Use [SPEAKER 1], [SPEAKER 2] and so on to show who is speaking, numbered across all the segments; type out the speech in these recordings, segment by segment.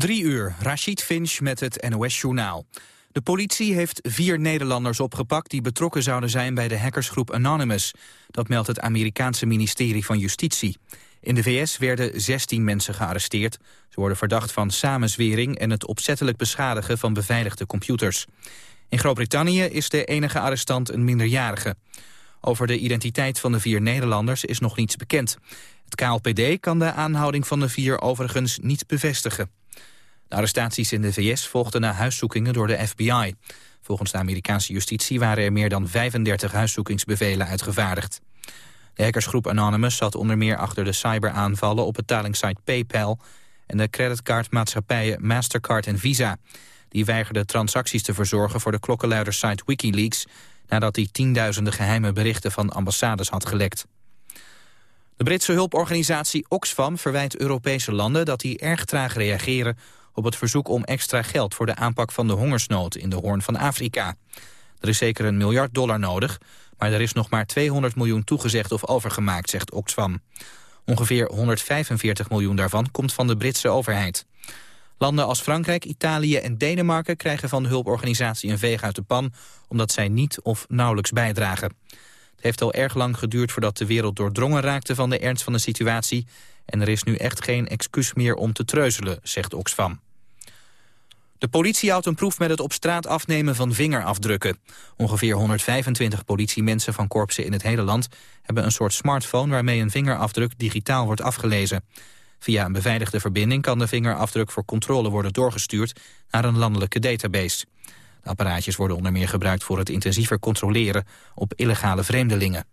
[SPEAKER 1] Drie uur, Rashid Finch met het NOS-journaal. De politie heeft vier Nederlanders opgepakt die betrokken zouden zijn bij de hackersgroep Anonymous. Dat meldt het Amerikaanse ministerie van Justitie. In de VS werden 16 mensen gearresteerd. Ze worden verdacht van samenzwering en het opzettelijk beschadigen van beveiligde computers. In Groot-Brittannië is de enige arrestant een minderjarige. Over de identiteit van de vier Nederlanders is nog niets bekend. Het KLPD kan de aanhouding van de vier overigens niet bevestigen. Arrestaties in de VS volgden na huiszoekingen door de FBI. Volgens de Amerikaanse justitie waren er meer dan 35 huiszoekingsbevelen uitgevaardigd. De hackersgroep Anonymous zat onder meer achter de cyberaanvallen op betalingssite PayPal en de creditcardmaatschappijen Mastercard en Visa. Die weigerden transacties te verzorgen voor de klokkenluidersite Wikileaks nadat hij tienduizenden geheime berichten van ambassades had gelekt. De Britse hulporganisatie Oxfam verwijt Europese landen dat die erg traag reageren op het verzoek om extra geld voor de aanpak van de hongersnood in de Hoorn van Afrika. Er is zeker een miljard dollar nodig, maar er is nog maar 200 miljoen toegezegd of overgemaakt, zegt Oxfam. Ongeveer 145 miljoen daarvan komt van de Britse overheid. Landen als Frankrijk, Italië en Denemarken krijgen van de hulporganisatie een veeg uit de pan, omdat zij niet of nauwelijks bijdragen. Het heeft al erg lang geduurd voordat de wereld doordrongen raakte van de ernst van de situatie. En er is nu echt geen excuus meer om te treuzelen, zegt Oxfam. De politie houdt een proef met het op straat afnemen van vingerafdrukken. Ongeveer 125 politiemensen van korpsen in het hele land... hebben een soort smartphone waarmee een vingerafdruk digitaal wordt afgelezen. Via een beveiligde verbinding kan de vingerafdruk voor controle worden doorgestuurd... naar een landelijke database. De apparaatjes worden onder meer gebruikt voor het intensiever controleren op illegale vreemdelingen.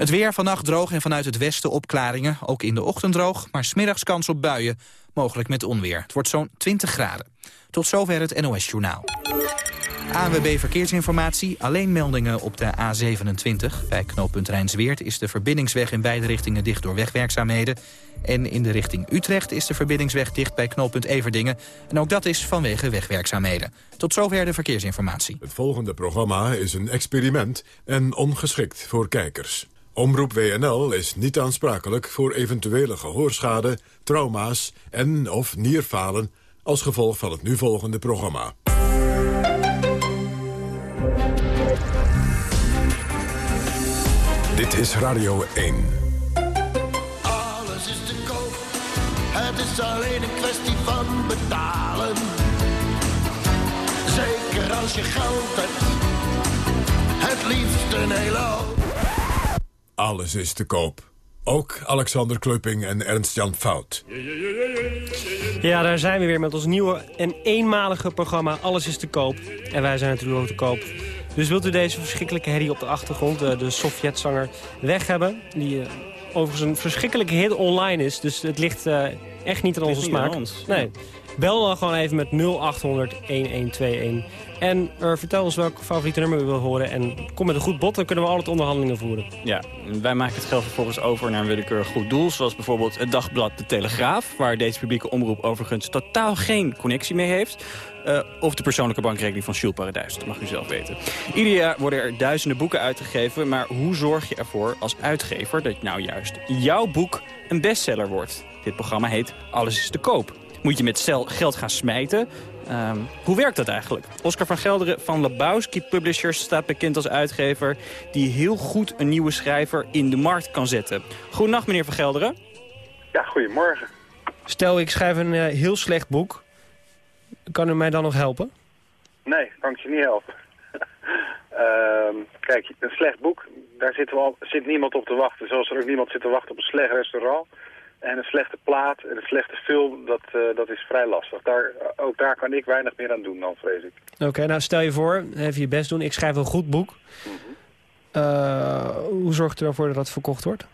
[SPEAKER 1] Het weer vannacht droog en vanuit het westen opklaringen. Ook in de ochtend droog, maar smiddags kans op buien. Mogelijk met onweer. Het wordt zo'n 20 graden. Tot zover het NOS Journaal. ANWB Verkeersinformatie. Alleen meldingen op de A27. Bij knooppunt Rijnsweert is de verbindingsweg in beide richtingen dicht door wegwerkzaamheden. En in de richting Utrecht is de verbindingsweg dicht bij knooppunt Everdingen. En ook dat is vanwege wegwerkzaamheden. Tot zover de verkeersinformatie.
[SPEAKER 2] Het volgende programma is een experiment en ongeschikt voor kijkers. Omroep WNL is niet aansprakelijk voor eventuele gehoorschade, trauma's en of nierfalen als gevolg van het nu volgende programma. Dit is Radio 1.
[SPEAKER 3] Alles is te koop, het is alleen een kwestie van betalen. Zeker als je geld hebt, het liefst een hele hoop.
[SPEAKER 2] Alles is te koop. Ook Alexander Klupping en Ernst-Jan Fout.
[SPEAKER 4] Ja, daar zijn we weer met ons nieuwe en eenmalige programma Alles is te koop. En wij zijn natuurlijk ook te koop. Dus wilt u deze verschrikkelijke herrie op de achtergrond, de, de Sovjetzanger, weg hebben... die uh, overigens een verschrikkelijke hit online is, dus het ligt uh, echt niet aan onze smaak. Nee. Bel dan gewoon even met 0800 1121. En uh, vertel ons welk favoriete nummer u wil horen. En kom met een goed bod, dan kunnen we altijd onderhandelingen voeren.
[SPEAKER 5] Ja, wij maken het geld vervolgens over naar een willekeurig goed doel. Zoals bijvoorbeeld het dagblad De Telegraaf. Waar deze publieke omroep overigens totaal geen connectie mee heeft. Uh, of de persoonlijke bankrekening van Jules. Dat mag u zelf weten. Ieder jaar worden er duizenden boeken uitgegeven. Maar hoe zorg je ervoor als uitgever dat nou juist jouw boek een bestseller wordt? Dit programma heet Alles is te koop. Moet je met geld gaan smijten? Um, hoe werkt dat eigenlijk? Oscar van Gelderen van Lebowski Publishers staat bekend als uitgever... die heel goed een nieuwe schrijver in de markt kan zetten. Goedenacht, meneer van Gelderen.
[SPEAKER 6] Ja, goedemorgen.
[SPEAKER 4] Stel, ik schrijf een uh, heel slecht boek. Kan u mij dan nog helpen?
[SPEAKER 6] Nee, kan ik je niet helpen. uh, kijk, een slecht boek, daar zit, wel, zit niemand op te wachten. Zoals er ook niemand zit te wachten op een slecht restaurant... En een slechte plaat en een slechte film, dat, uh, dat is vrij lastig. Daar, ook daar kan ik weinig meer aan doen dan, vrees ik.
[SPEAKER 4] Oké, okay, nou stel je voor, even je best doen. Ik schrijf een goed boek. Mm -hmm. uh, hoe zorgt u ervoor dat dat verkocht wordt?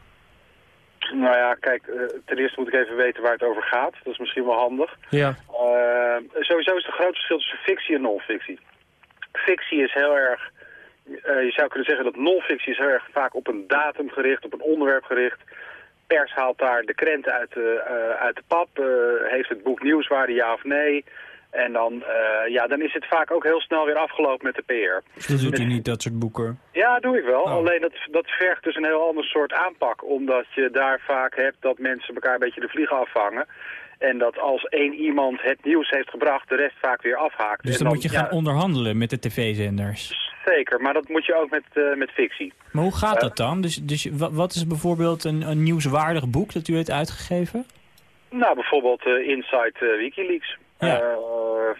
[SPEAKER 6] Nou ja, kijk, uh, ten eerste moet ik even weten waar het over gaat. Dat is misschien wel handig.
[SPEAKER 4] Ja.
[SPEAKER 6] sowieso is het een groot verschil tussen fictie en non-fictie. Fictie is heel erg... je zou kunnen zeggen dat non-fictie is heel erg vaak op een datum gericht, op een onderwerp gericht pers haalt daar de krenten uit de, uh, uit de pap. Uh, heeft het boek nieuwswaarde, ja of nee? En dan, uh, ja, dan is het vaak ook heel snel weer afgelopen met de PR.
[SPEAKER 5] Dus doet u niet, dat soort boeken?
[SPEAKER 6] Ja, doe ik wel. Oh. Alleen dat, dat vergt dus een heel ander soort aanpak. Omdat je daar vaak hebt dat mensen elkaar een beetje de vliegen afvangen. En dat als één iemand het nieuws heeft gebracht, de rest vaak weer afhaakt.
[SPEAKER 5] Dus
[SPEAKER 6] En
[SPEAKER 5] dan, moet je gaan
[SPEAKER 6] ja,
[SPEAKER 5] onderhandelen met de tv-zenders.
[SPEAKER 6] Zeker, maar dat moet je ook met, eh, met fictie.
[SPEAKER 5] Maar hoe gaat dat dan? Dus, dus wa- wat is bijvoorbeeld een, een nieuwswaardig boek dat u heeft uitgegeven?
[SPEAKER 6] Nou, bijvoorbeeld eh, Inside eh, Wikileaks.
[SPEAKER 5] Ja.
[SPEAKER 6] eh,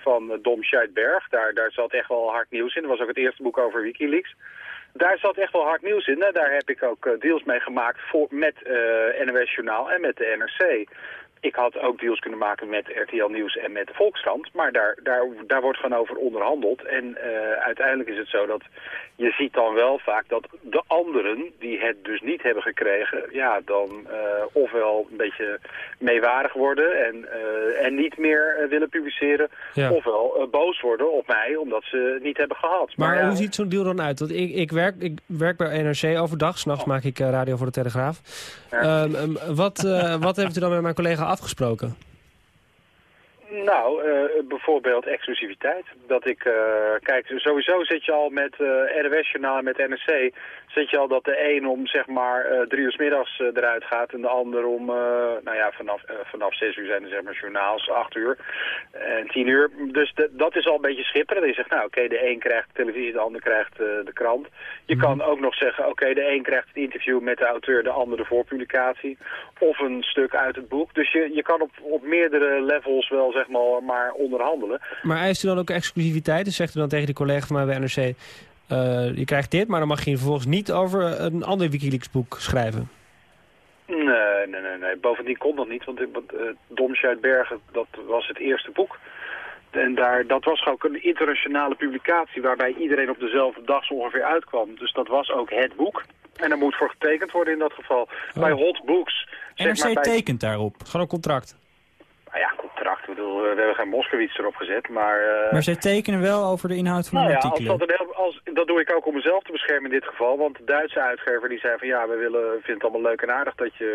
[SPEAKER 6] van eh, Dom Scheidberg. Daar, daar zat echt wel hard nieuws in. Dat was ook het eerste boek over Wikileaks. Daar zat echt wel hard nieuws in. Daar heb ik ook eh, deals mee gemaakt voor, met eh NOS Journaal en met de NRC. Ik had ook deals kunnen maken met RTL Nieuws en met de Volkskrant. Maar daar, daar, daar wordt gewoon over onderhandeld. En eh, uiteindelijk is het zo dat je ziet dan wel vaak dat de anderen die het dus niet hebben gekregen... ja, dan eh, ofwel een beetje meewarig worden en, eh, en niet meer willen publiceren...
[SPEAKER 4] Ja.
[SPEAKER 6] ofwel boos worden op mij omdat ze het niet hebben gehad.
[SPEAKER 4] Maar
[SPEAKER 6] ja,
[SPEAKER 4] hoe ziet zo'n deal dan uit? Want ik, ik, werk, ik werk bij NRC overdag. S'nachts maak ik radio voor de Telegraaf. Ehm, ehm, wat, wat heeft u dan met mijn collega afgesproken?
[SPEAKER 6] Nou, eh, bijvoorbeeld exclusiviteit. Dat ik, eh, kijk, sowieso zit je al met eh RWS-journaal met NRC... zit je al dat de een om zeg maar eh, drie uur 's middags eh, eruit gaat... en de ander om, eh, nou ja, vanaf, vanaf zes uur zijn er zeg maar journaals, acht uur en tien uur. Dus de- dat is al een beetje schipperen. Dat je zegt, nou oké, de een krijgt televisie, de ander krijgt de krant. Je kan ook nog zeggen, oké, de een krijgt het interview met de auteur... de ander de voorpublicatie of een stuk uit het boek. Dus je, je kan op, op meerdere levels wel zeg maar, maar onderhandelen.
[SPEAKER 4] Maar eist u dan ook exclusiviteit? Dus zegt u dan tegen die collega van mij bij NRC... eh, je krijgt dit, maar dan mag je vervolgens niet over een ander Wikileaks boek schrijven.
[SPEAKER 6] Nee, nee, nee, nee. Bovendien kon dat niet, want eh, Dom Scheidbergen, dat was het eerste boek. En daar, dat was ook een internationale publicatie waarbij iedereen op dezelfde dag zo ongeveer uitkwam. Dus dat was ook het boek. En er moet voor getekend worden in dat geval. Bij Hot Books. zeg
[SPEAKER 5] NRC
[SPEAKER 6] maar bij-
[SPEAKER 5] tekent daarop.
[SPEAKER 4] Gewoon een contract.
[SPEAKER 6] Nou ja, contract. Ik bedoel, we hebben geen Moskowitz erop gezet, maar... eh,
[SPEAKER 5] Maar zij tekenen wel over de inhoud van
[SPEAKER 6] Nou
[SPEAKER 5] de
[SPEAKER 6] ja, als dat, heel- als, dat doe ik ook om mezelf te beschermen in dit geval. Want de Duitse uitgever die zei van ja, we willen, vinden het allemaal leuk en aardig dat je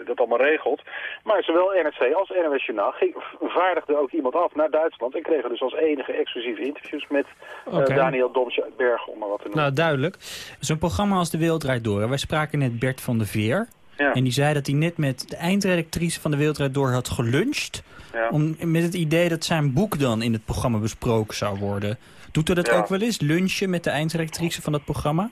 [SPEAKER 6] eh, dat allemaal regelt. Maar zowel NRC als NOS Journaal ging- vaardigde ook iemand af naar Duitsland. En kregen dus als enige exclusieve interviews met eh. Daniel Domsberg, om maar wat te noemen.
[SPEAKER 4] Nou, duidelijk.
[SPEAKER 5] Zo'n programma als De Wereld Draait Door. Wij spraken net Bert van de Veer.
[SPEAKER 6] Ja.
[SPEAKER 5] En die zei dat hij net met de eindredactrice van De Wereld Draait Door had geluncht.
[SPEAKER 6] ja.
[SPEAKER 5] Om, met het idee dat zijn boek dan in het programma besproken zou worden. Doet u dat
[SPEAKER 6] Ja.
[SPEAKER 5] ook wel eens? Lunchen met de eindredactrice van dat programma?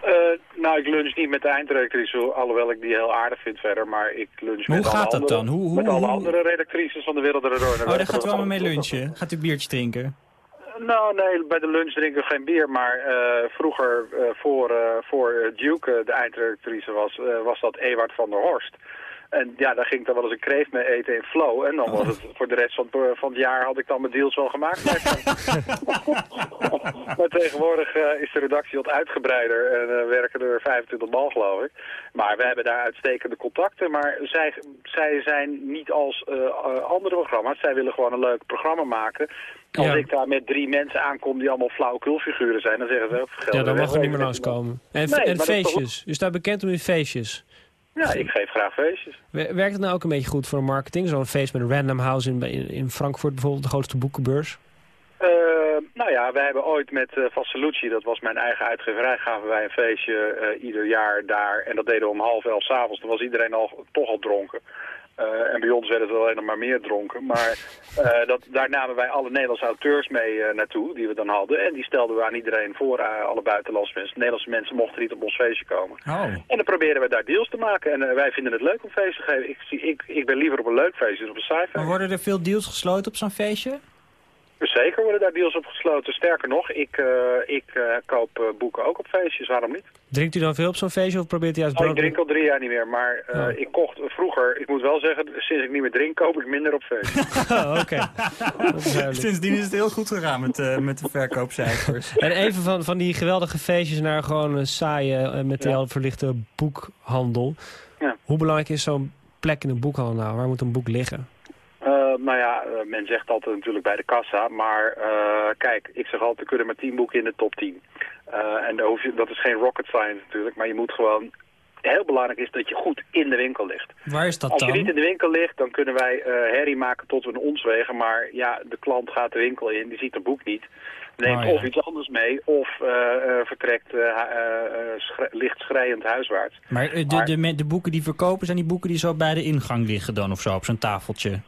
[SPEAKER 6] Eh, nou, ik lunch niet met de eindredactrice, alhoewel ik die heel aardig vind verder. Maar ik lunch
[SPEAKER 5] Maar
[SPEAKER 6] met
[SPEAKER 5] hoe gaat dat
[SPEAKER 6] andere,
[SPEAKER 5] dan? Hoe- hoe-
[SPEAKER 6] met alle
[SPEAKER 5] hoe-
[SPEAKER 6] andere redactrices van de wereld erdoor.
[SPEAKER 5] Oh, daar gaat u allemaal mee lunchen. Gaat u biertje drinken?
[SPEAKER 6] Nou, nee, bij de lunch drinken we geen bier. Maar eh, vroeger, eh, voor, eh, voor Duke de eindredactrice was, was dat Ewart van der Horst. En ja, daar ging ik dan wel eens een kreeft mee eten in Flow. En dan was het voor de rest van het, van het jaar had ik dan mijn deals wel gemaakt. maar tegenwoordig is de redactie wat uitgebreider en eh, werken er 25 man geloof ik. Maar we hebben daar uitstekende contacten. Maar zij, zij zijn niet als andere programma's. Zij willen gewoon een leuk programma maken. Als
[SPEAKER 4] Ja.
[SPEAKER 6] ik daar met drie mensen aankom die allemaal flauwekulfiguren zijn, dan zeggen ze... oh,
[SPEAKER 4] Ja, dan mag er niet meer langskomen. En,
[SPEAKER 6] Nee,
[SPEAKER 4] en feestjes. U staat bekend om uw feestjes.
[SPEAKER 6] Ja, ik geef graag feestjes.
[SPEAKER 4] Wer- Werkt het nou ook een beetje goed voor de marketing? Zo'n feest met Random House in, in, Frankfurt bijvoorbeeld, de grootste boekenbeurs.
[SPEAKER 6] Eh, nou ja, wij hebben ooit met uh, Vassolucci, dat was mijn eigen uitgeverij, gaven wij een feestje eh, ieder jaar daar. En dat deden we om half elf s'avonds. Dan was iedereen al, toch al dronken. Eh, en bij ons werden alleen nog maar meer dronken. Maar eh, dat, daar namen wij alle Nederlandse auteurs mee eh, naartoe, die we dan hadden. En die stelden we aan iedereen voor, alle buitenlandse mensen. Nederlandse mensen mochten niet op ons feestje komen.
[SPEAKER 5] Oh.
[SPEAKER 6] En dan proberen we daar deals te maken. En wij vinden het leuk om feest te geven. Ik, ik, ik ben liever op een leuk feestje dan op een saai feest.
[SPEAKER 5] Maar worden er veel deals gesloten op zo'n feestje?
[SPEAKER 6] Dus Zeker worden daar deals op gesloten. Sterker nog, ik, eh, ik eh, koop eh, boeken ook op feestjes. Waarom niet?
[SPEAKER 4] Drinkt u dan veel op zo'n feestje of probeert u juist
[SPEAKER 6] Oh, ik drink al drie jaar niet meer, maar eh,
[SPEAKER 4] Oh.
[SPEAKER 6] ik kocht vroeger, ik moet wel zeggen, sinds ik niet meer drink, koop ik minder op feestjes.
[SPEAKER 4] Oh, oké.
[SPEAKER 5] Sindsdien is het heel goed gegaan met, eh, met de verkoopcijfers.
[SPEAKER 4] En even van, van die geweldige feestjes naar gewoon een saaie, met
[SPEAKER 6] Ja.
[SPEAKER 4] verlichte boekhandel.
[SPEAKER 6] Ja.
[SPEAKER 4] Hoe belangrijk is zo'n plek in een boekhandel nou? Waar moet een boek liggen?
[SPEAKER 6] Nou ja, eh, men zegt altijd natuurlijk bij de kassa, maar eh, kijk, ik zeg altijd, er kunnen maar tien boeken in de top 10. Eh, en je, dat is geen rocket science natuurlijk, maar je moet gewoon... Heel belangrijk is dat je goed in de winkel ligt.
[SPEAKER 5] Waar is dat
[SPEAKER 6] Als je
[SPEAKER 5] dan?
[SPEAKER 6] niet in de winkel ligt, dan kunnen wij eh, herrie maken tot we ons wegen. Maar ja, de klant gaat de winkel in, die ziet het boek niet. Neemt
[SPEAKER 5] Oh, ja.
[SPEAKER 6] of iets anders mee, of vertrekt licht schrijend huiswaarts.
[SPEAKER 5] Maar de, de, me- de boeken die verkopen, zijn die boeken die zo bij de ingang liggen dan of zo, op zo'n tafeltje?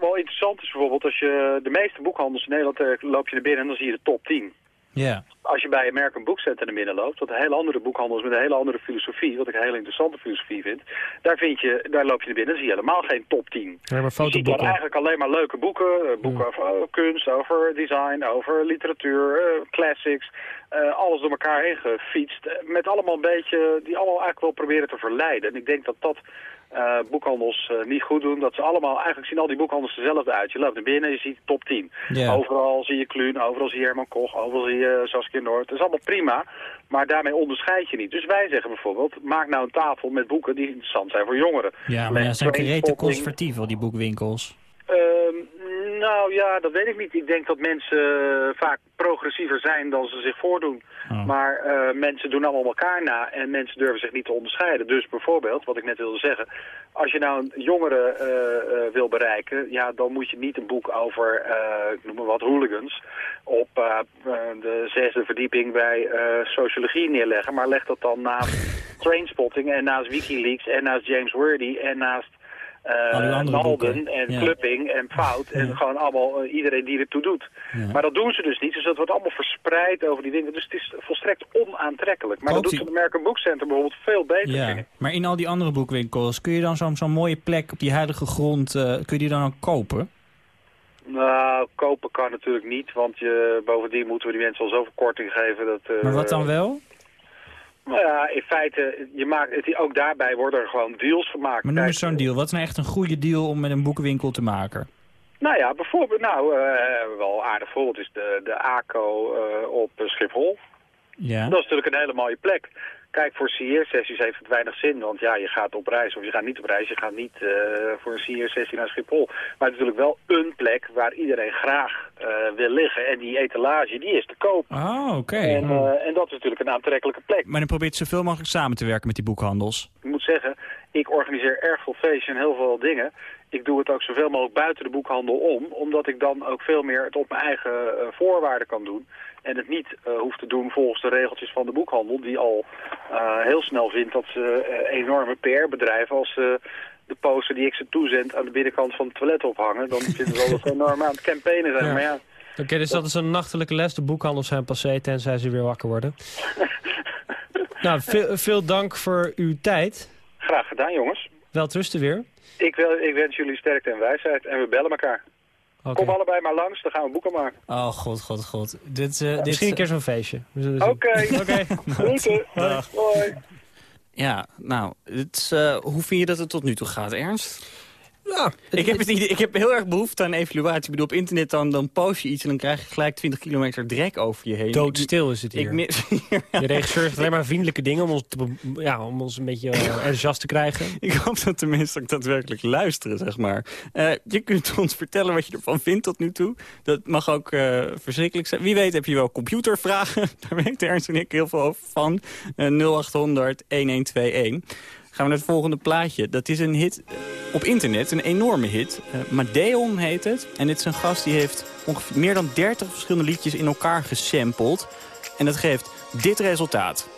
[SPEAKER 6] Wel interessant is bijvoorbeeld als je de meeste boekhandels in Nederland eh, loop je naar binnen en dan zie je de top 10.
[SPEAKER 1] Ja.
[SPEAKER 6] Als je bij American Book Center naar binnen loopt, wat een hele andere boekhandel is met een hele andere filosofie, wat ik een hele interessante filosofie vind, daar, vind je, daar loop je naar binnen en zie je helemaal geen top 10.
[SPEAKER 4] Ja, maar
[SPEAKER 6] Je ziet dan eigenlijk alleen maar leuke boeken. eh, boeken over oh, kunst, over design, over literatuur, eh, classics. alles door elkaar heen gefietst. Met allemaal een beetje, die allemaal eigenlijk wel proberen te verleiden. En ik denk dat dat eh, boekhandels eh, niet goed doen. Dat ze allemaal, eigenlijk zien al die boekhandels dezelfde uit. Je loopt naar binnen en je ziet top 10.
[SPEAKER 1] Ja.
[SPEAKER 6] Overal zie je Kluun, overal zie je Herman Koch, overal zie je Saskia Noord. Dat is allemaal prima, maar daarmee onderscheid je niet. Dus wij zeggen bijvoorbeeld, maak nou een tafel met boeken die interessant zijn voor jongeren.
[SPEAKER 7] Ja, maar ja, zijn rete
[SPEAKER 6] Trainspotting.
[SPEAKER 7] conservatief, al die boekwinkels.
[SPEAKER 6] Ehm, nou ja, dat weet ik niet. Ik denk dat mensen eh, vaak progressiever zijn dan ze zich voordoen.
[SPEAKER 7] Oh.
[SPEAKER 6] Maar eh, mensen doen allemaal elkaar na en mensen durven zich niet te onderscheiden. Dus bijvoorbeeld, wat ik net wilde zeggen, als je nou een jongere eh, wil bereiken, ja, dan moet je niet een boek over, ik noem maar wat, hooligans op de zesde verdieping bij sociologie neerleggen. Maar leg dat dan naast Trainspotting en naast Wikileaks en naast James Worthy en naast Malden
[SPEAKER 7] boeken.
[SPEAKER 6] en
[SPEAKER 7] Ja.
[SPEAKER 6] Clupping en Fout en gewoon allemaal eh, iedereen die ertoe doet.
[SPEAKER 7] Ja.
[SPEAKER 6] Maar dat doen ze dus niet, dus dat wordt allemaal verspreid over die winkel. Dus het is volstrekt onaantrekkelijk. Maar
[SPEAKER 7] Koopt
[SPEAKER 6] dat doet het American Book Center bijvoorbeeld veel beter, vind
[SPEAKER 7] Ja,
[SPEAKER 6] ik.
[SPEAKER 7] maar in al die andere boekwinkels, kun je dan zo'n zo'n mooie plek op die heilige grond, eh, kun je die dan ook kopen?
[SPEAKER 6] Nou, kopen kan natuurlijk niet, want je, bovendien moeten we die mensen al zoveel korting geven. Dat,
[SPEAKER 7] Maar wat dan wel?
[SPEAKER 6] Nou ja, in feite, je maakt, het, ook daarbij worden er gewoon deals gemaakt.
[SPEAKER 7] Maar noem eens zo'n deal. Wat is nou echt een goede deal om met een boekenwinkel te maken?
[SPEAKER 6] Nou ja, bijvoorbeeld, nou, eh, wel aardig voorbeeld is de, de ACO eh, op Schiphol.
[SPEAKER 7] Ja.
[SPEAKER 6] Dat is natuurlijk een hele mooie plek. Kijk, voor CIR-sessies heeft het weinig zin, want ja, je gaat op reis of je gaat niet op reis. Je gaat niet eh, voor een CIR-sessie naar Schiphol. Maar het is natuurlijk wel een plek waar iedereen graag eh, wil liggen. En die etalage, die is te koop.
[SPEAKER 7] Oh, oké.
[SPEAKER 6] En, eh, en dat is natuurlijk een aantrekkelijke plek.
[SPEAKER 7] Maar dan probeert zoveel mogelijk samen te werken met die boekhandels.
[SPEAKER 6] Ik moet zeggen, ik organiseer erg veel feestjes en heel veel dingen. Ik doe het ook zoveel mogelijk buiten de boekhandel om, omdat ik dan ook veel meer het op mijn eigen voorwaarden kan doen. En het niet eh, hoef te doen volgens de regeltjes van de boekhandel, die al eh, heel snel vindt dat ze eh, enorme PR-bedrijven, als ze de poster die ik ze toezend aan de binnenkant van het toilet ophangen, dan vinden ze wel dat ze enorm aan het campaignen zijn.
[SPEAKER 4] Ja.
[SPEAKER 6] Maar ja,
[SPEAKER 4] Oké, dus dat is een nachtelijke les. De boekhandels zijn passé, tenzij ze weer wakker worden. nou, veel, veel dank voor uw tijd.
[SPEAKER 6] graag gedaan jongens.
[SPEAKER 4] Wel trusten weer.
[SPEAKER 6] Ik, wil, ik wens jullie sterkte en wijsheid en we bellen elkaar.
[SPEAKER 4] Oké.
[SPEAKER 6] Kom allebei maar langs, dan gaan we boeken maken.
[SPEAKER 7] Oh, god, god, god. Dit, eh, dit,
[SPEAKER 4] Misschien een keer zo'n feestje. Zullen zien.
[SPEAKER 6] Oké,
[SPEAKER 4] Oké.
[SPEAKER 6] groeten. Hoi.
[SPEAKER 5] Ja, nou, het is, eh, hoe vind je dat het tot nu toe gaat, Ernst?
[SPEAKER 4] Ja,
[SPEAKER 5] Ik heb, het idee, ik heb heel erg behoefte aan evaluatie. Ik bedoel, op internet dan, dan post je iets en dan krijg je gelijk 20 kilometer drek over je heen.
[SPEAKER 4] doodstil is het
[SPEAKER 5] Ik,
[SPEAKER 4] hier.
[SPEAKER 5] ik mis,
[SPEAKER 4] De regisseur zegt alleen maar vriendelijke dingen om ons, te, ja, om ons een beetje eh, enthousiast te krijgen.
[SPEAKER 5] ik hoop dat mensen ook daadwerkelijk luisteren, zeg maar. Eh, je kunt ons vertellen wat je ervan vindt tot nu toe. Dat mag ook eh, verschrikkelijk zijn. Wie weet heb je wel computervragen. Daar weten Ernst en ik heel veel over van. Eh 0800 1121. Gaan we naar het volgende plaatje. Dat is een hit eh, op internet, een enorme hit. Eh Madeon heet het. En dit is een gast die heeft ongeveer meer dan 30 verschillende liedjes in elkaar gesampled. En dat geeft dit resultaat.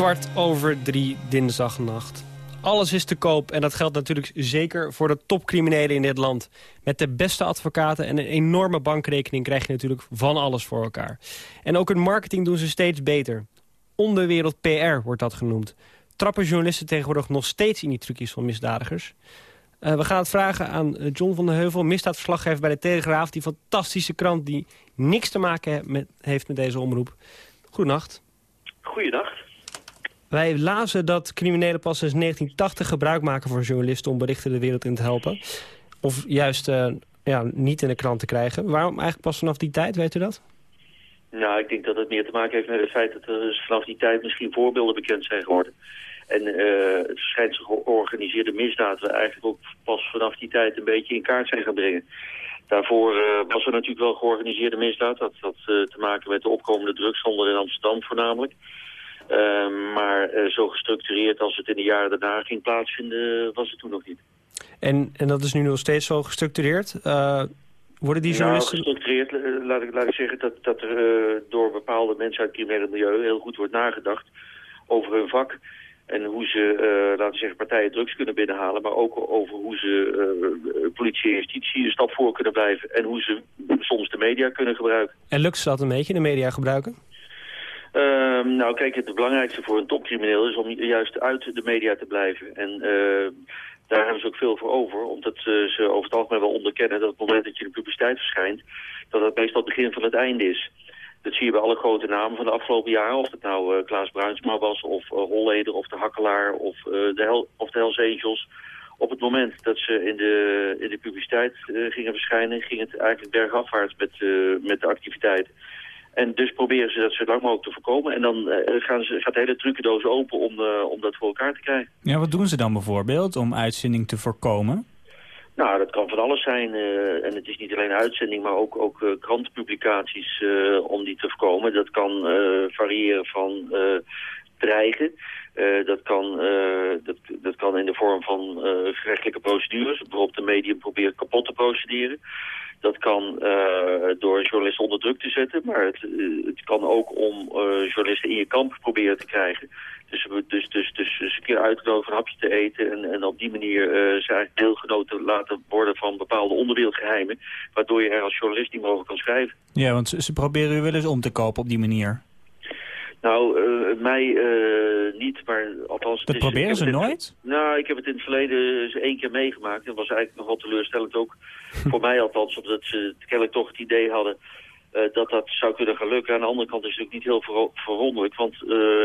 [SPEAKER 4] Kwart over drie dinsdagnacht. Alles is te koop en dat geldt natuurlijk zeker voor de topcriminelen in dit land. Met de beste advocaten en een enorme bankrekening krijg je natuurlijk van alles voor elkaar. En ook in marketing doen ze steeds beter. Onderwereld PR wordt dat genoemd. Trappen journalisten tegenwoordig nog steeds in die trucjes van misdadigers? Uh, we gaan het vragen aan eh, John van der Heuvel, misdaadverslaggever bij de Telegraaf. Die fantastische krant die niks te maken met, heeft met deze omroep. Goedenacht.
[SPEAKER 8] Goeiedag.
[SPEAKER 4] Wij lazen dat criminelen pas sinds 1980 gebruik maken voor journalisten... om berichten de wereld in te helpen. Of juist uh, ja, niet in de krant te krijgen. Waarom eigenlijk pas vanaf die tijd, weet u dat?
[SPEAKER 8] Nou, ik denk dat het meer te maken heeft met het feit dat er dus vanaf die tijd misschien voorbeelden bekend zijn geworden. En uh, het verschijnsel georganiseerde misdaad we eigenlijk ook pas vanaf die tijd een beetje in kaart zijn gaan brengen. Daarvoor uh, was er natuurlijk wel georganiseerde misdaad. Dat had te maken met de opkomende drugshandel in Amsterdam voornamelijk. Uh, maar zo gestructureerd als het in de jaren daarna ging plaatsvinden, was het toen nog niet.
[SPEAKER 4] En, en dat is nu nog steeds zo gestructureerd? worden die journalisten...
[SPEAKER 8] Nou, gestructureerd, laat ik, laat ik zeggen dat, dat er door bepaalde mensen uit het criminele milieu heel goed wordt nagedacht over hun vak. En hoe ze, uh, laten we zeggen, partijen drugs kunnen binnenhalen. Maar ook over hoe ze uh, politie en justitie een stap voor kunnen blijven. En hoe ze soms de media kunnen gebruiken.
[SPEAKER 4] En lukt ze dat een beetje, de media gebruiken?
[SPEAKER 8] Uh, nou kijk, het belangrijkste voor een topcrimineel is om juist uit de media te blijven. En uh, daar hebben ze ook veel voor over. Omdat ze over het algemeen wel onderkennen dat het moment dat je de publiciteit verschijnt... dat het meestal het begin van het einde is. Dat zie je bij alle grote namen van de afgelopen jaren. Of het nou uh, Klaas Bruinsma was, of uh, Holleder, of de Hakkelaar, of, de, Hel of de Hells. Op het moment dat ze in de, in de publiciteit gingen verschijnen, ging het eigenlijk bergafwaarts met, met de activiteiten. En dus proberen ze dat zo lang mogelijk te voorkomen. En dan gaan ze, gaat de hele trucendoos open om, om dat voor elkaar te krijgen.
[SPEAKER 7] Ja, wat doen ze dan bijvoorbeeld om uitzending te voorkomen?
[SPEAKER 8] Nou, dat kan van alles zijn. Uh, en het is niet alleen uitzending, maar ook, ook uh, krantenpublicaties uh, om die te voorkomen. Dat kan variëren van dreigen. Dat, kan, dat, dat kan in de vorm van gerechtelijke procedures. Bijvoorbeeld de medium probeert kapot te procederen. Dat kan door journalisten onder druk te zetten. Maar het, het kan ook om journalisten in je kamp proberen te krijgen. Dus, dus, dus, dus eens een keer uitnodigen een hapje te eten en, en op die manier ze eigenlijk deelgenoten laten worden van bepaalde onderwereldgeheimen, waardoor je er als journalist niet mogelijk kan schrijven.
[SPEAKER 7] Ja, want ze, ze proberen u wel eens om te kopen op die manier.
[SPEAKER 8] Nou, uh, mij uh, niet, maar althans...
[SPEAKER 7] Dat
[SPEAKER 8] is,
[SPEAKER 7] proberen ze
[SPEAKER 8] het,
[SPEAKER 7] nooit?
[SPEAKER 8] Nou, ik heb het in het verleden eens één keer meegemaakt. Dat was eigenlijk nogal teleurstellend ook, voor mij althans, omdat ze kennelijk toch het idee hadden uh, dat dat zou kunnen gaan lukken. Aan de andere kant is het ook niet heel ver verwonderlijk. Want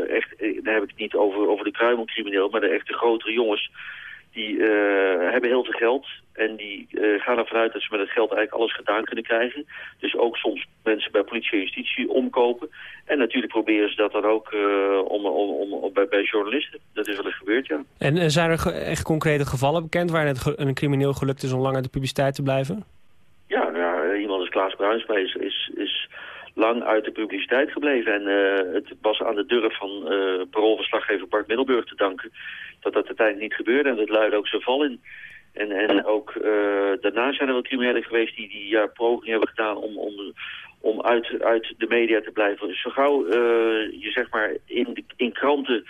[SPEAKER 8] echt, eh, daar heb ik het niet over, over de kruimelcrimineel, maar de echte grotere jongens. Die uh, hebben heel veel geld en die gaan ervan uit dat ze met het geld eigenlijk alles gedaan kunnen krijgen. Dus ook soms mensen bij politie en justitie omkopen. En natuurlijk proberen ze dat dan ook om, om, om, bij, bij journalisten. Dat is wel eens gebeurd, ja.
[SPEAKER 4] En zijn er echt concrete gevallen bekend waar het een crimineel gelukt is om lang uit de publiciteit te blijven?
[SPEAKER 8] Ja, nou, iemand als Klaas Bruinsma is, is, is lang uit de publiciteit gebleven. En uh, het was aan de durf van uh, paroolverslaggever Bart Middelburg te danken dat dat uiteindelijk niet gebeurde. En dat luidde ook zijn val in. En, en ook uh, daarna zijn er wel criminelen geweest die, die ja, pogingen hebben gedaan om, om, om uit, uit de media te blijven. Dus zo gauw je zeg maar in, in kranten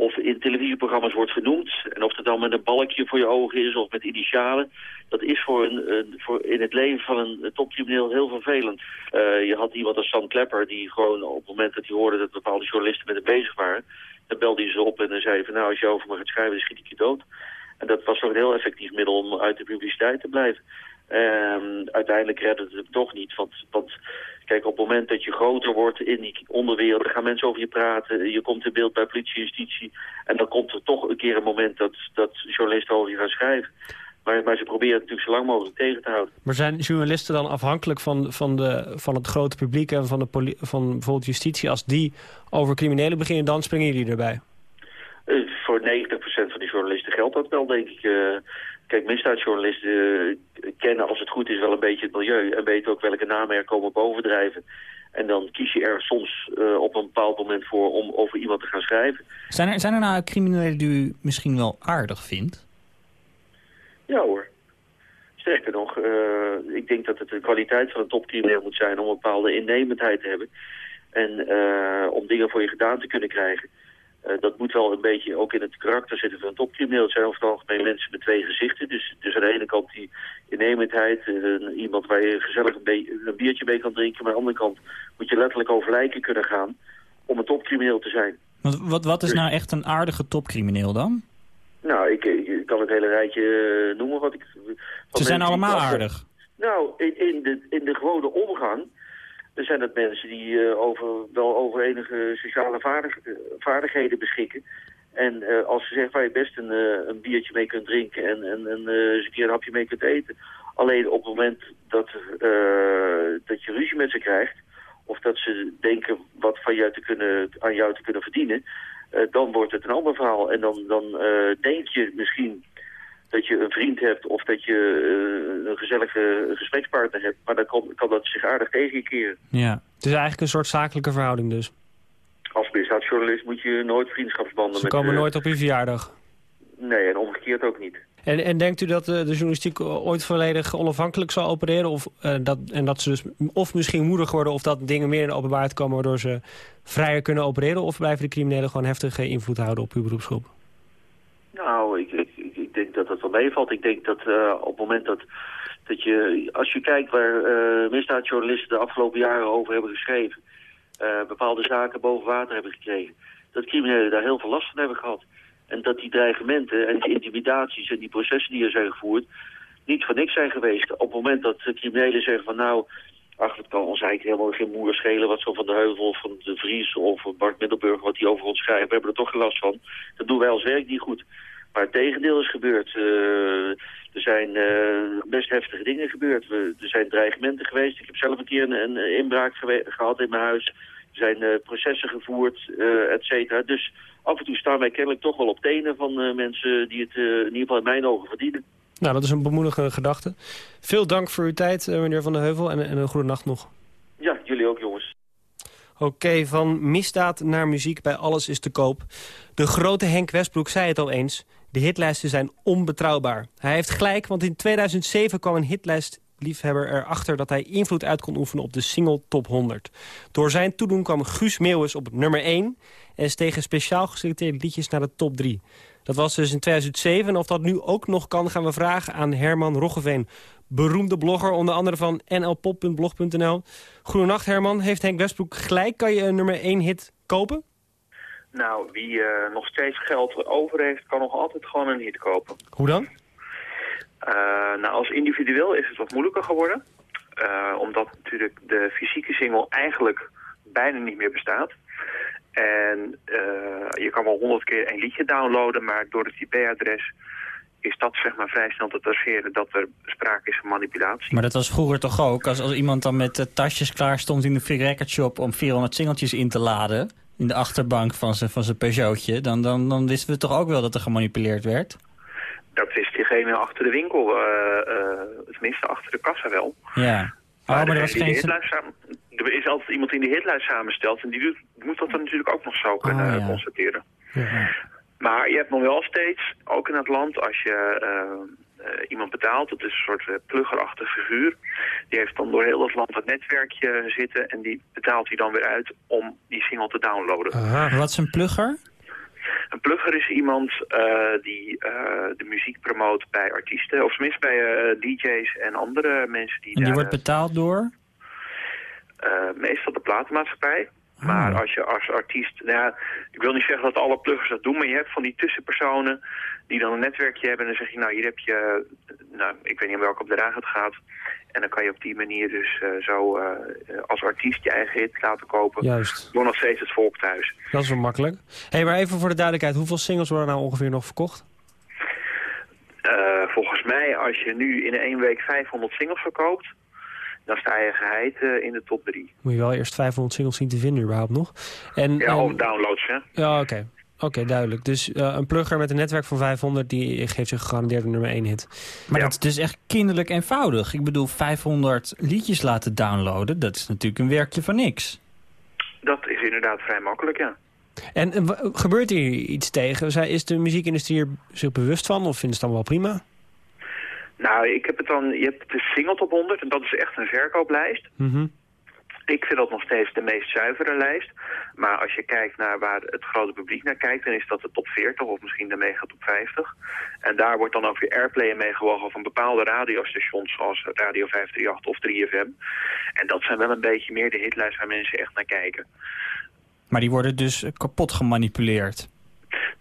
[SPEAKER 8] of in televisieprogramma's wordt genoemd. En of het dan met een balkje voor je ogen is of met initialen. Dat is voor, een, voor in het leven van een topcrimineel heel vervelend. Uh, je had iemand als Sam Klepper die gewoon op het moment dat hij hoorde dat bepaalde journalisten met hem bezig waren. Dan belde hij ze op en dan zei hij van nou als je over me gaat schrijven dan schiet ik je dood. En dat was toch een heel effectief middel om uit de publiciteit te blijven. Um, uiteindelijk redde het het toch niet. Want kijk, op het moment dat je groter wordt in die onderwereld... gaan mensen over je praten, je komt in beeld bij politie en justitie... en dan komt er toch een keer een moment dat, dat journalisten over je gaan schrijven. Maar, maar ze proberen het natuurlijk zo lang mogelijk tegen te houden.
[SPEAKER 4] Maar zijn journalisten dan afhankelijk van, van, de, van het grote publiek... en van, de van bijvoorbeeld justitie? Als die over criminelen beginnen, dan springen jullie erbij?
[SPEAKER 8] Uh, voor 90% van die journalisten geldt dat wel, denk ik... Uh, Kijk, misdaadjournalisten uh, kennen als het goed is wel een beetje het milieu... en weten ook welke namen er komen bovendrijven. En dan kies je er soms uh, op een bepaald moment voor om over iemand te gaan schrijven.
[SPEAKER 7] Zijn er, zijn er nou criminelen die u misschien wel aardig vindt?
[SPEAKER 8] Ja hoor. Sterker nog, uh, ik denk dat het de kwaliteit van een topcrimineel moet zijn... om een bepaalde innemendheid te hebben. En om dingen voor je gedaan te kunnen krijgen. Eh, dat moet wel een beetje ook in het karakter zitten van een topcrimineel. Het zijn over het algemeen mensen met twee gezichten. Dus, dus aan de ene kant die innemendheid, uh, iemand waar je gezellig een, een, biertje mee kan drinken. Maar aan de andere kant moet je letterlijk over lijken kunnen gaan om een topcrimineel te zijn.
[SPEAKER 7] Wat, wat, wat is dus- nou echt een aardige topcrimineel dan?
[SPEAKER 8] Nou, ik, ik kan het hele rijtje eh, noemen wat ik...
[SPEAKER 7] Ze zijn allemaal aardig.
[SPEAKER 8] Nou, in, in, de, in de gewone omgang zijn het mensen die uh, over, wel over enige sociale vaardig, vaardigheden beschikken. En uh, als ze zeggen waar je best een, een biertje mee kunt drinken en, en, en eens een keer een hapje mee kunt eten. Alleen op het moment dat, dat je ruzie met ze krijgt, of dat ze denken wat van jou te kunnen, aan jou te kunnen verdienen, dan wordt het een ander verhaal. En dan, dan denk je misschien dat je een vriend hebt of dat je uh, een gezellige gesprekspartner hebt. Maar dan kan, kan dat zich aardig tegenkeren.
[SPEAKER 4] Ja, het is eigenlijk een soort zakelijke verhouding dus.
[SPEAKER 8] Als misdaadjournalist moet je nooit vriendschapsbanden...
[SPEAKER 4] Ze komen nooit op je verjaardag?
[SPEAKER 8] Nee, en omgekeerd ook niet.
[SPEAKER 4] En, en denkt u dat de, de journalistiek ooit volledig onafhankelijk zal opereren? Of, uh, dat, en dat ze dus of misschien moedig worden of dat dingen meer in de openbaarheid komen... waardoor ze vrijer kunnen opereren? Of blijven de criminelen gewoon heftige invloed houden op uw beroepsgroep?
[SPEAKER 8] Nou, ik, wel. Ik denk dat uh, op het moment dat, dat je, als je kijkt waar uh, misdaadjournalisten de afgelopen jaren over hebben geschreven, uh, bepaalde zaken boven water hebben gekregen, dat criminelen daar heel veel last van hebben gehad. En dat die dreigementen en die intimidaties en die processen die er zijn gevoerd, niet voor niks zijn geweest. Op het moment dat criminelen zeggen van nou, ach, het kan ons eigenlijk helemaal geen moer schelen wat zo van de Heuvel of van de Vries of van Bart Middelburg, wat die over ons schrijven, we hebben er toch geen last van. Dat doen wij als werk niet goed. Maar het tegendeel is gebeurd. Uh, er zijn uh, best heftige dingen gebeurd. Er zijn dreigementen geweest. Ik heb zelf een keer een, een inbraak gehad in mijn huis. Er zijn uh, processen gevoerd, et cetera. Dus af en toe staan wij kennelijk toch wel op tenen van mensen die het in ieder geval in mijn ogen verdienen.
[SPEAKER 4] Nou, dat is een bemoedigende gedachte. Veel dank voor uw tijd, meneer Van der Heuvel. En, en een goede nacht nog.
[SPEAKER 8] Ja, jullie ook, jongens.
[SPEAKER 4] Oké, okay, van misdaad naar muziek bij Alles is te koop. De grote Henk Westbroek zei het al eens. De hitlijsten zijn onbetrouwbaar. Hij heeft gelijk, want in 2007 kwam een hitlijstliefhebber erachter... dat hij invloed uit kon oefenen op de single Top 100. Door zijn toedoen kwam Guus Meeuwis op nummer 1... en stegen speciaal geselecteerde liedjes naar de top 3. Dat was dus in 2007. En of dat nu ook nog kan, gaan we vragen aan Herman Roggeveen. Beroemde blogger, onder andere van nlpop.blog.nl. Goedenacht Herman, heeft Henk Westbroek gelijk? Kan je een nummer 1 hit kopen?
[SPEAKER 9] Nou, wie uh, nog steeds geld over heeft, kan nog altijd gewoon een hit kopen.
[SPEAKER 4] Hoe dan?
[SPEAKER 9] Uh, nou, als individueel is het wat moeilijker geworden. Uh, omdat natuurlijk de fysieke single eigenlijk bijna niet meer bestaat. En je kan wel honderd keer een liedje downloaden, maar door het IP-adres is dat zeg maar vrij snel te traceren dat er sprake is van manipulatie.
[SPEAKER 7] Maar dat was vroeger toch ook? Als, als iemand dan met uh, tasjes klaar stond in de free record shop om 400 singeltjes in te laden in de achterbank van zijn van Peugeotje... Dan, dan, dan wisten we toch ook wel dat er gemanipuleerd werd?
[SPEAKER 9] Dat wist diegene achter de winkel, uh, uh, tenminste achter de kassa wel.
[SPEAKER 7] Ja.
[SPEAKER 9] Oh, maar, maar er, was geen... samen, er is altijd iemand die de hitlijst samenstelt... en die doet, moet dat dan natuurlijk ook nog zo kunnen oh, ja. constateren. Ja. Maar je hebt nog wel steeds, ook in het land, als je uh, iemand betaalt, dat is een soort uh, pluggerachtig figuur. Die heeft dan door heel het land het netwerkje zitten en die betaalt hij dan weer uit om die single te downloaden.
[SPEAKER 7] Aha, wat is een plugger?
[SPEAKER 9] Een plugger is iemand uh, die de muziek promoot bij artiesten, of tenminste bij DJ's en andere mensen die
[SPEAKER 7] En die daar, wordt betaald door?
[SPEAKER 9] meestal de platenmaatschappij. Maar als je als artiest, nou ja, ik wil niet zeggen dat alle pluggers dat doen, maar je hebt van die tussenpersonen die dan een netwerkje hebben en dan zeg je, nou hier heb je, nou ik weet niet welke bedrijf het gaat. En dan kan je op die manier dus uh, zo uh, als artiest je eigen hit laten kopen.
[SPEAKER 4] Juist.
[SPEAKER 9] Door nog steeds het volk thuis.
[SPEAKER 4] Dat is wel makkelijk. hey, maar even voor de duidelijkheid, hoeveel singles worden nou ongeveer nog verkocht?
[SPEAKER 9] Uh, volgens mij, als je nu in één week 500 singles verkoopt, dan sta je geheid uh, in de top 3.
[SPEAKER 4] Moet je wel eerst 500 singles zien te vinden überhaupt nog. En,
[SPEAKER 9] ja, of downloads, hè?
[SPEAKER 4] Ja, oké. Okay. Oké, okay, duidelijk. Dus uh, een plugger met een netwerk van 500... die geeft zich gegarandeerd een nummer 1 hit.
[SPEAKER 7] Maar ja. dat is dus echt kinderlijk eenvoudig. Ik bedoel, 500 liedjes laten downloaden... dat is natuurlijk een werkje van niks.
[SPEAKER 9] Dat is inderdaad vrij makkelijk, ja.
[SPEAKER 4] En uh, gebeurt hier iets tegen? Is de muziekindustrie er zich bewust van? Of vinden ze het dan wel prima?
[SPEAKER 9] Nou, ik heb het dan, je hebt de single top 100 en dat is echt een verkooplijst.
[SPEAKER 4] Mm -hmm.
[SPEAKER 9] Ik vind dat nog steeds de meest zuivere lijst. Maar als je kijkt naar waar het grote publiek naar kijkt... dan is dat de top 40 of misschien de mega top 50. En daar wordt dan ook weer airplay meegewogen van bepaalde radiostations... zoals Radio 538 of 3FM. En dat zijn wel een beetje meer de hitlijst waar mensen echt naar kijken.
[SPEAKER 7] Maar die worden dus kapot gemanipuleerd?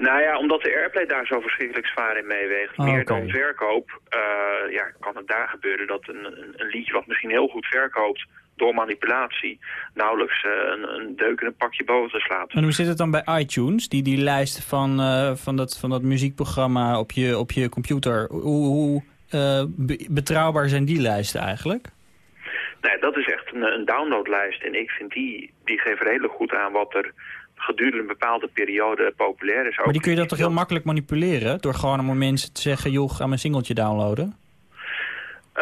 [SPEAKER 9] Nou ja, omdat de airplay daar zo verschrikkelijk zwaar in meeweegt. Oh, meer dan verkoop, uh, ja, kan het daar gebeuren dat een, een, een, liedje wat misschien heel goed verkoopt door manipulatie nauwelijks uh, een, een deuk in een pakje boter slaat.
[SPEAKER 7] En hoe zit het dan bij iTunes, die, die lijst van, uh, van, dat, van dat muziekprogramma op je, op je computer? Hoe, hoe betrouwbaar zijn die lijsten eigenlijk?
[SPEAKER 9] Nee, dat is echt een, een downloadlijst. En ik vind die, die geeft redelijk goed aan wat er gedurende een bepaalde periode populair is.
[SPEAKER 7] Maar die kun je dat toch heel makkelijk manipuleren? Door gewoon om mensen te zeggen, joh, ga mijn singeltje downloaden?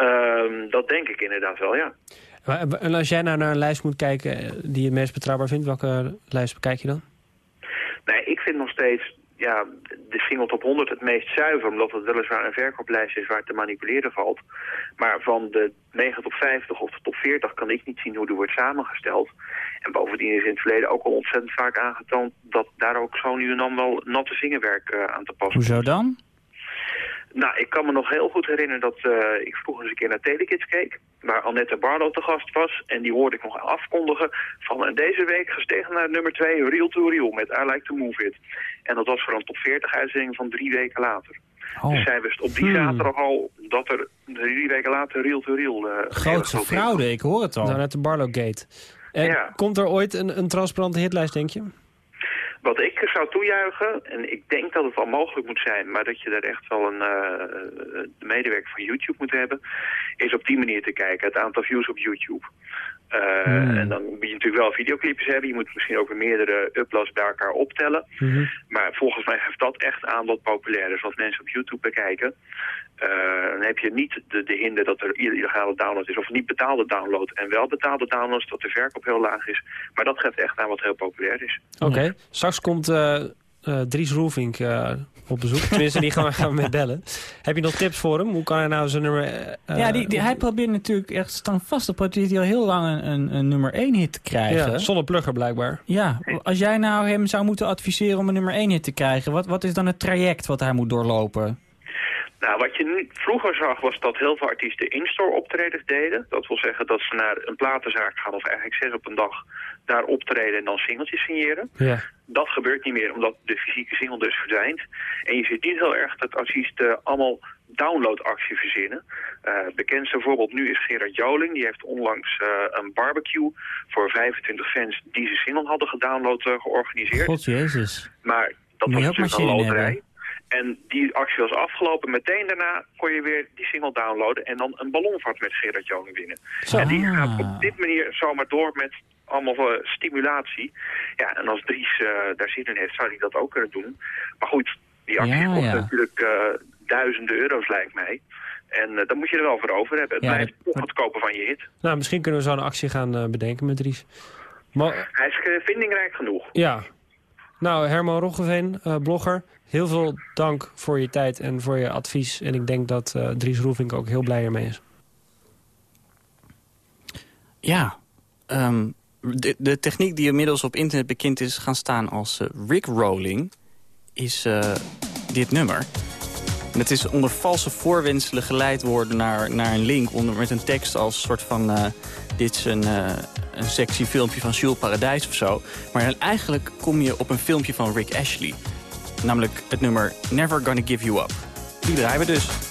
[SPEAKER 9] Um, dat denk ik inderdaad wel, ja.
[SPEAKER 4] En als jij nou naar een lijst moet kijken eh, die je het meest betrouwbaar vindt, welke lijst bekijk je dan?
[SPEAKER 9] Nee, ik vind nog steeds ja, de single top 100 het meest zuiver, omdat het weliswaar een verkooplijst is waar te manipuleren valt. Maar van de 9 tot 50 of de top 40 kan ik niet zien hoe die wordt samengesteld. En bovendien is in het verleden ook al ontzettend vaak aangetoond dat daar ook zo nu en dan wel natte zingenwerk uh, aan te passen
[SPEAKER 7] Hoezo dan?
[SPEAKER 9] Nou, ik kan me nog heel goed herinneren dat uh, ik vroeger eens een keer naar Telekids keek, waar Annette Barlow te gast was. En die hoorde ik nog afkondigen van deze week gestegen naar nummer 2, Real to Real, met I Like to Move It. En dat was voor een top 40 uitzending van drie weken later. Oh. Dus zij wist op die hmm. zaterdag al dat er drie weken later Real to Real... Uh,
[SPEAKER 7] Grootste fraude, ik hoor het al.
[SPEAKER 4] Nou, net de Barlow Gate. Ja. komt er ooit een, een transparante hitlijst, denk je?
[SPEAKER 9] Wat ik zou toejuichen, en ik denk dat het wel mogelijk moet zijn... maar dat je er echt wel een uh, medewerker van YouTube moet hebben... is op die manier te kijken, het aantal views op YouTube. Uh, En dan moet je natuurlijk wel videoclipjes hebben. Je moet misschien ook weer meerdere uploads bij elkaar optellen. Mhm. Maar volgens mij geeft dat echt aan wat populair is. Wat mensen op YouTube bekijken. Uh, dan heb je niet de, de hinder dat er illegale download is. Of niet betaalde download. En wel betaalde downloads dat de verkoop heel laag is. Maar dat geeft echt aan wat heel populair is.
[SPEAKER 4] Oké. Straks komt uh, Dries Roelvink op bezoek. Tenminste, die gaan we, gaan we met bellen. Heb je nog tips voor hem? Hoe kan hij nou zijn nummer...
[SPEAKER 7] Uh, ja, die, die, hij probeert natuurlijk echt standvastig... probeert hij al heel lang een, een, nummer 1 hit te krijgen.
[SPEAKER 4] Ja, zonder plugger blijkbaar.
[SPEAKER 7] Ja, als jij nou hem zou moeten adviseren om een nummer 1 hit te krijgen... wat, wat is dan het traject wat hij moet doorlopen?
[SPEAKER 9] Nou, wat je nu vroeger zag was dat heel veel artiesten in-store optredens deden. Dat wil zeggen dat ze naar een platenzaak gaan of eigenlijk zes op een dag daar optreden en dan singeltjes signeren. Ja. Dat gebeurt niet meer, omdat de fysieke single dus verdwijnt. En je ziet niet heel erg dat artiesten allemaal downloadactie verzinnen. Uh, bekendste voorbeeld nu is Gerard Joling. Die heeft onlangs uh, een barbecue voor 25 fans die zijn single hadden gedownload uh, georganiseerd.
[SPEAKER 7] God jezus.
[SPEAKER 9] Maar dat was natuurlijk een loterij. En die actie was afgelopen. Meteen daarna kon je weer die single downloaden en dan een ballonvaart met Gerard Joling winnen. En die gaat op dit manier zomaar door met allemaal uh, stimulatie. Ja, en als Dries uh, daar zin in heeft, zou hij dat ook kunnen doen. Maar goed, die actie ja, kost natuurlijk uh, duizenden euro's, lijkt mij. En uh, daar moet je er wel voor over hebben. Het ja, blijft toch het kopen van je hit.
[SPEAKER 4] Nou, misschien kunnen we zo'n actie gaan bedenken met Dries.
[SPEAKER 9] Maar... Hij is vindingrijk genoeg.
[SPEAKER 4] Ja. Nou, Herman Roggeveen, blogger. Heel veel dank voor je tijd en voor je advies. En ik denk dat Dries Roefink ook heel blij ermee is.
[SPEAKER 5] Ja, um, de, de, techniek die inmiddels op internet bekend is gaan staan als uh, rickrolling... is uh, dit nummer. En het is onder valse voorwenselen geleid worden naar, naar een link... Onder, met een tekst als soort van... Uh, dit is een, een sexy filmpje van Jules Paradijs of zo. Maar eigenlijk kom je op een filmpje van Rick Ashley. Namelijk het nummer Never Gonna Give You Up. Die draaien we dus.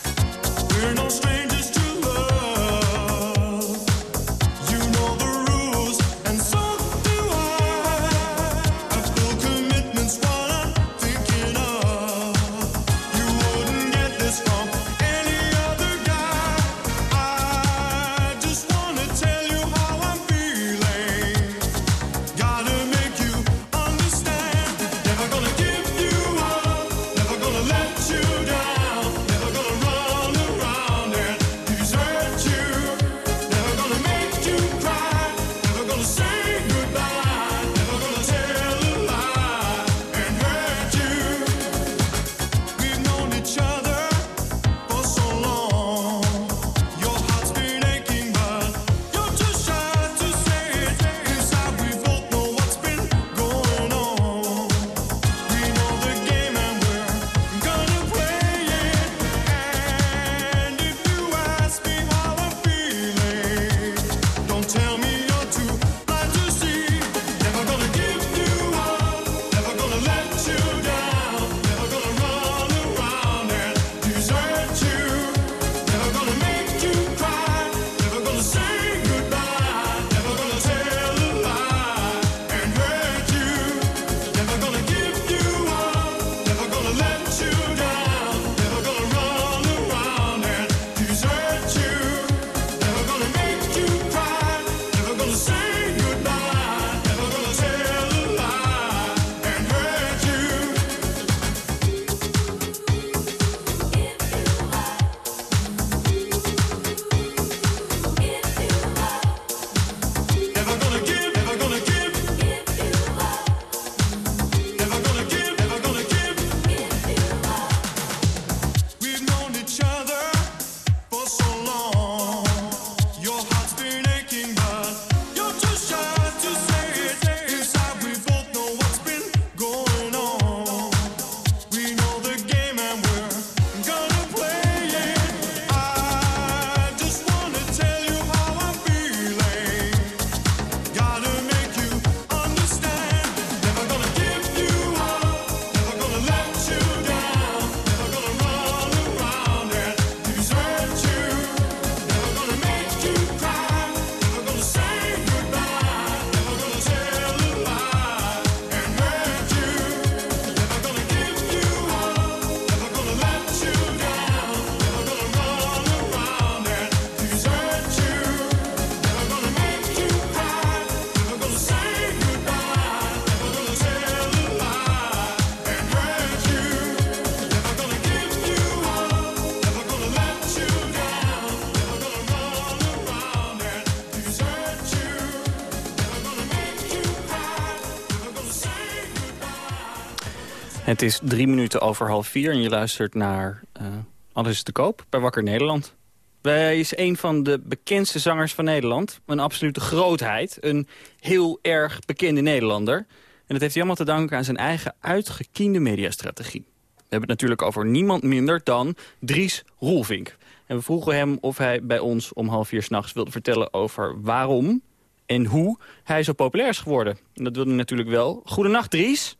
[SPEAKER 5] Het is drie minuten over half vier en je luistert naar uh, Alles te koop bij Wakker Nederland. Hij is een van de bekendste zangers van Nederland. Een absolute grootheid. Een heel erg bekende Nederlander. En dat heeft hij allemaal te danken aan zijn eigen uitgekiende mediastrategie. We hebben het natuurlijk over niemand minder dan Dries Roelvink. En we vroegen hem of hij bij ons om half vier s'nachts wilde vertellen over waarom en hoe hij zo populair is geworden. En dat wilde hij natuurlijk wel. Goedenacht Dries.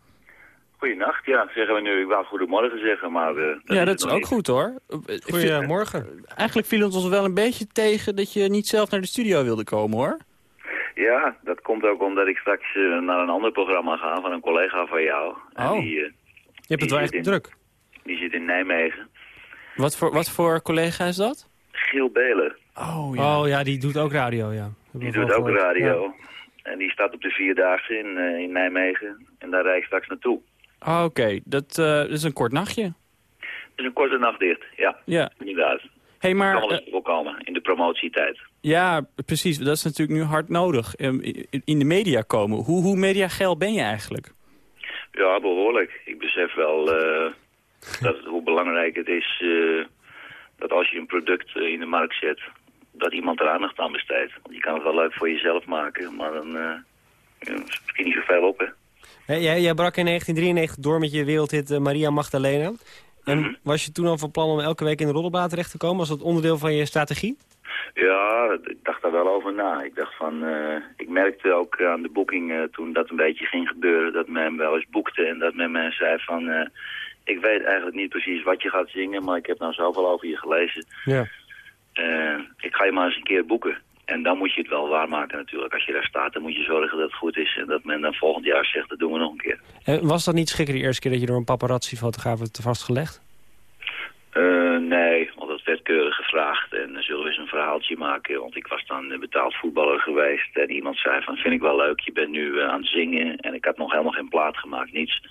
[SPEAKER 10] Goedenacht, ja, zeggen we nu. Ik wou goedemorgen zeggen, maar... Uh,
[SPEAKER 5] ja, dat is ook goed hoor.
[SPEAKER 4] Goedemorgen.
[SPEAKER 5] Eigenlijk viel het ons wel een beetje tegen dat je niet zelf naar de studio wilde komen hoor.
[SPEAKER 10] Ja, dat komt ook omdat ik straks uh, naar een ander programma ga van een collega van jou.
[SPEAKER 4] Oh, en die, uh, je hebt het wel echt druk.
[SPEAKER 10] Die zit in Nijmegen.
[SPEAKER 5] Wat voor, wat voor collega is dat?
[SPEAKER 10] Giel Belen.
[SPEAKER 4] Oh ja. oh ja, die doet ook radio, ja.
[SPEAKER 10] Die doet ook radio. Ja. En die staat op de Vierdaagse in, in Nijmegen. En daar rijd ik straks naartoe.
[SPEAKER 5] Ah, oké. Dat, uh, is een kort nachtje.
[SPEAKER 10] Het is een korte nacht dicht, ja.
[SPEAKER 5] Ja.
[SPEAKER 10] Inderdaad.
[SPEAKER 5] Hey, maar,
[SPEAKER 10] kan wel eens uh, komen in de promotietijd.
[SPEAKER 5] Ja, precies. Dat is natuurlijk nu hard nodig. In de media komen. Hoe, hoe mediageil ben je eigenlijk?
[SPEAKER 10] Ja, behoorlijk. Ik besef wel uh, dat hoe belangrijk het is uh, dat als je een product in de markt zet, dat iemand er aandacht aan besteedt. Want je kan het wel leuk voor jezelf maken, maar dan uh, schiet niet zoveel op, hè.
[SPEAKER 4] Jij, jij, brak in 1993 door met je wereldhit uh, Maria Magdalena. En mhm. was je toen al van plan om elke week in de roddelblad terecht te komen? Was dat onderdeel van je strategie?
[SPEAKER 10] Ja, ik dacht daar wel over na. Ik dacht van, uh, ik merkte ook aan de boeking uh, toen dat een beetje ging gebeuren, dat men wel eens boekte en dat men me zei van, uh, ik weet eigenlijk niet precies wat je gaat zingen, maar ik heb nou zoveel over je gelezen.
[SPEAKER 4] Ja.
[SPEAKER 10] ik ga je maar eens een keer boeken. En dan moet je het wel waarmaken natuurlijk. Als je daar staat, dan moet je zorgen dat het goed is. En dat men dan volgend jaar zegt, dat doen we nog een keer.
[SPEAKER 4] En was dat niet schrikker de eerste keer dat je door een paparazzi-fotograaf werd vastgelegd?
[SPEAKER 10] Uh, nee, want dat werd keurig gevraagd. En dan zullen we eens een verhaaltje maken. Want ik was dan betaald voetballer geweest. En iemand zei van, vind ik wel leuk, je bent nu uh, aan het zingen. En ik had nog helemaal geen plaat gemaakt, niets.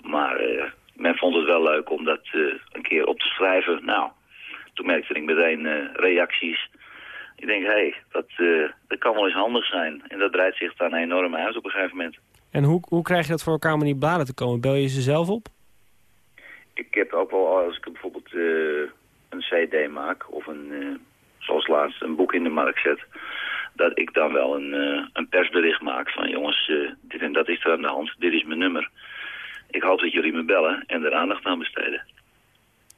[SPEAKER 10] Maar uh, men vond het wel leuk om dat een keer op te schrijven. Nou, toen merkte ik meteen reacties ik denk, hé, hey, dat, uh, dat kan wel eens handig zijn. En dat breidt zich dan enorm uit op een gegeven moment.
[SPEAKER 4] En hoe, hoe krijg je dat voor elkaar om in die bladen te komen? Bel je ze zelf op?
[SPEAKER 10] Ik heb ook wel, als ik bijvoorbeeld uh, een cd maak of een, uh, zoals laatst een boek in de markt zet, dat ik dan wel een, een persbericht maak van jongens, dit en dat is er aan de hand, dit is mijn nummer. Ik hoop dat jullie me bellen en er aandacht aan besteden.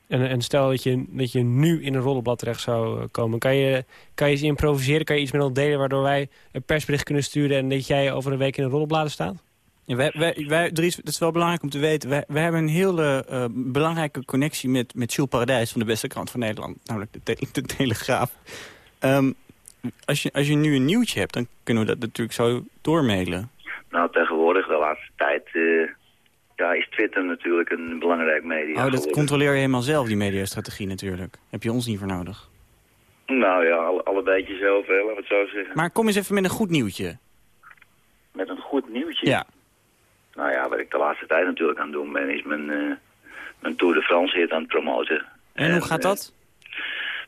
[SPEAKER 4] En, en stel dat je, dat je nu in een rollenblad terecht zou eh, komen. Kan je, kan je eens improviseren? Kan je iets met ons delen waardoor wij een persbericht kunnen sturen... en dat jij over een week in een rollenbladen staat?
[SPEAKER 5] Ja, wij, wij, wij, Dries, het is wel belangrijk om te weten. Wij, wij hebben een hele uh, belangrijke connectie met, met Jules Paradijs... van de beste krant van Nederland, namelijk de, de Telegraaf. Um, als, je, als je nu een nieuwtje hebt, dan kunnen we dat natuurlijk zo doormailen.
[SPEAKER 10] Nou, tegenwoordig, de laatste tijd... Uh Ja, is Twitter natuurlijk een belangrijk media
[SPEAKER 5] Oh, dat
[SPEAKER 10] geworden.
[SPEAKER 5] controleer je helemaal zelf, die mediastrategie natuurlijk. Heb je ons niet voor nodig.
[SPEAKER 10] Nou ja, alle, alle beetje zelf, hè, we het zo zeggen.
[SPEAKER 5] Maar kom eens even met een goed nieuwtje.
[SPEAKER 10] Met een goed nieuwtje.
[SPEAKER 5] Ja.
[SPEAKER 10] Nou ja, wat ik de laatste tijd natuurlijk aan het doen ben, is mijn, eh, mijn Tour de France hit aan het promoten.
[SPEAKER 5] En hoe gaat
[SPEAKER 10] eh,
[SPEAKER 5] dat?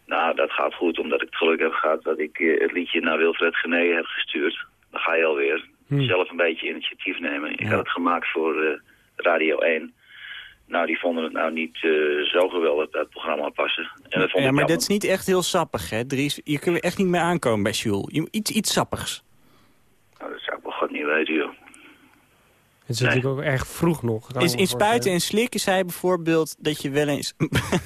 [SPEAKER 10] Nou, dat gaat goed, omdat ik het geluk heb gehad dat ik eh, het liedje naar Wilfred Gené heb gestuurd. Dan ga je alweer. Zelf een beetje initiatief nemen. Ik
[SPEAKER 5] Ja.
[SPEAKER 10] had het gemaakt voor Radio 1. Nou, die vonden het nou niet eh, zo geweldig, dat programma passen. En dat vond
[SPEAKER 5] Ja, maar
[SPEAKER 10] jammer.
[SPEAKER 5] dat is niet echt heel sappig, hè, Dries? Hier kunnen we echt niet mee aankomen bij Jules. Je Iets, iets sappigs.
[SPEAKER 10] Nou, dat zou ik wel god niet weten, joh.
[SPEAKER 4] Het is natuurlijk ook erg vroeg nog.
[SPEAKER 5] Is, in Spuiten en Slikken zei bijvoorbeeld dat je wel eens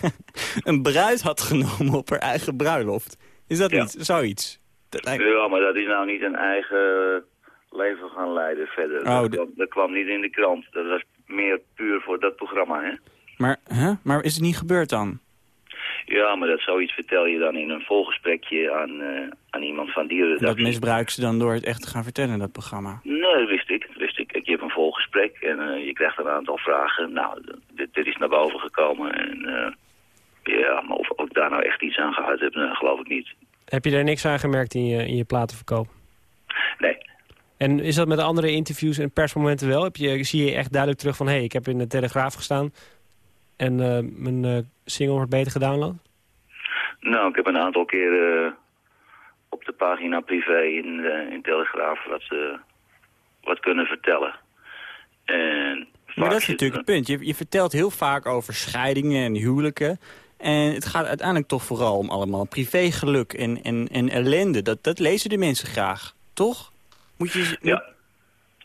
[SPEAKER 5] een bruid had genomen op haar eigen bruiloft. Is dat
[SPEAKER 10] Ja.
[SPEAKER 5] niet zoiets? Dat lijkt...
[SPEAKER 10] Ja, maar dat is nou niet een eigen leven gaan leiden verder.
[SPEAKER 5] Oh,
[SPEAKER 10] dat, kwam, dat kwam niet in de krant. Dat was meer puur voor dat programma, hè?
[SPEAKER 5] Maar, huh? maar is het niet gebeurd dan?
[SPEAKER 10] Ja, maar dat zoiets vertel je dan in een volgesprekje aan, eh, aan iemand van die
[SPEAKER 5] Dat misbruiken ze dan door het echt te gaan vertellen, dat programma.
[SPEAKER 10] Nee, dat wist ik. Dat wist ik. Je hebt een volgesprek en eh, je krijgt een aantal vragen. Nou, dit, dit is naar boven gekomen. En eh, ja, maar of, of ik daar nou echt iets aan gehad heb, nou, geloof ik niet.
[SPEAKER 4] Heb je daar niks aan gemerkt in je, in je platenverkoop?
[SPEAKER 10] Nee.
[SPEAKER 4] En is dat met andere interviews en persmomenten wel? Heb je, zie je echt duidelijk terug van... hé, hey, ik heb in de Telegraaf gestaan... en eh, mijn eh, single wordt beter gedownload?
[SPEAKER 10] Nou, ik heb een aantal keren op de pagina privé in, eh, in Telegraaf wat, wat kunnen vertellen. En
[SPEAKER 5] Maar dat is natuurlijk het punt. Je, je vertelt heel vaak over scheidingen en huwelijken. En het gaat uiteindelijk toch vooral om allemaal privégeluk en, en, en ellende. Dat, dat lezen de mensen graag, toch? Moet je...
[SPEAKER 10] Ja,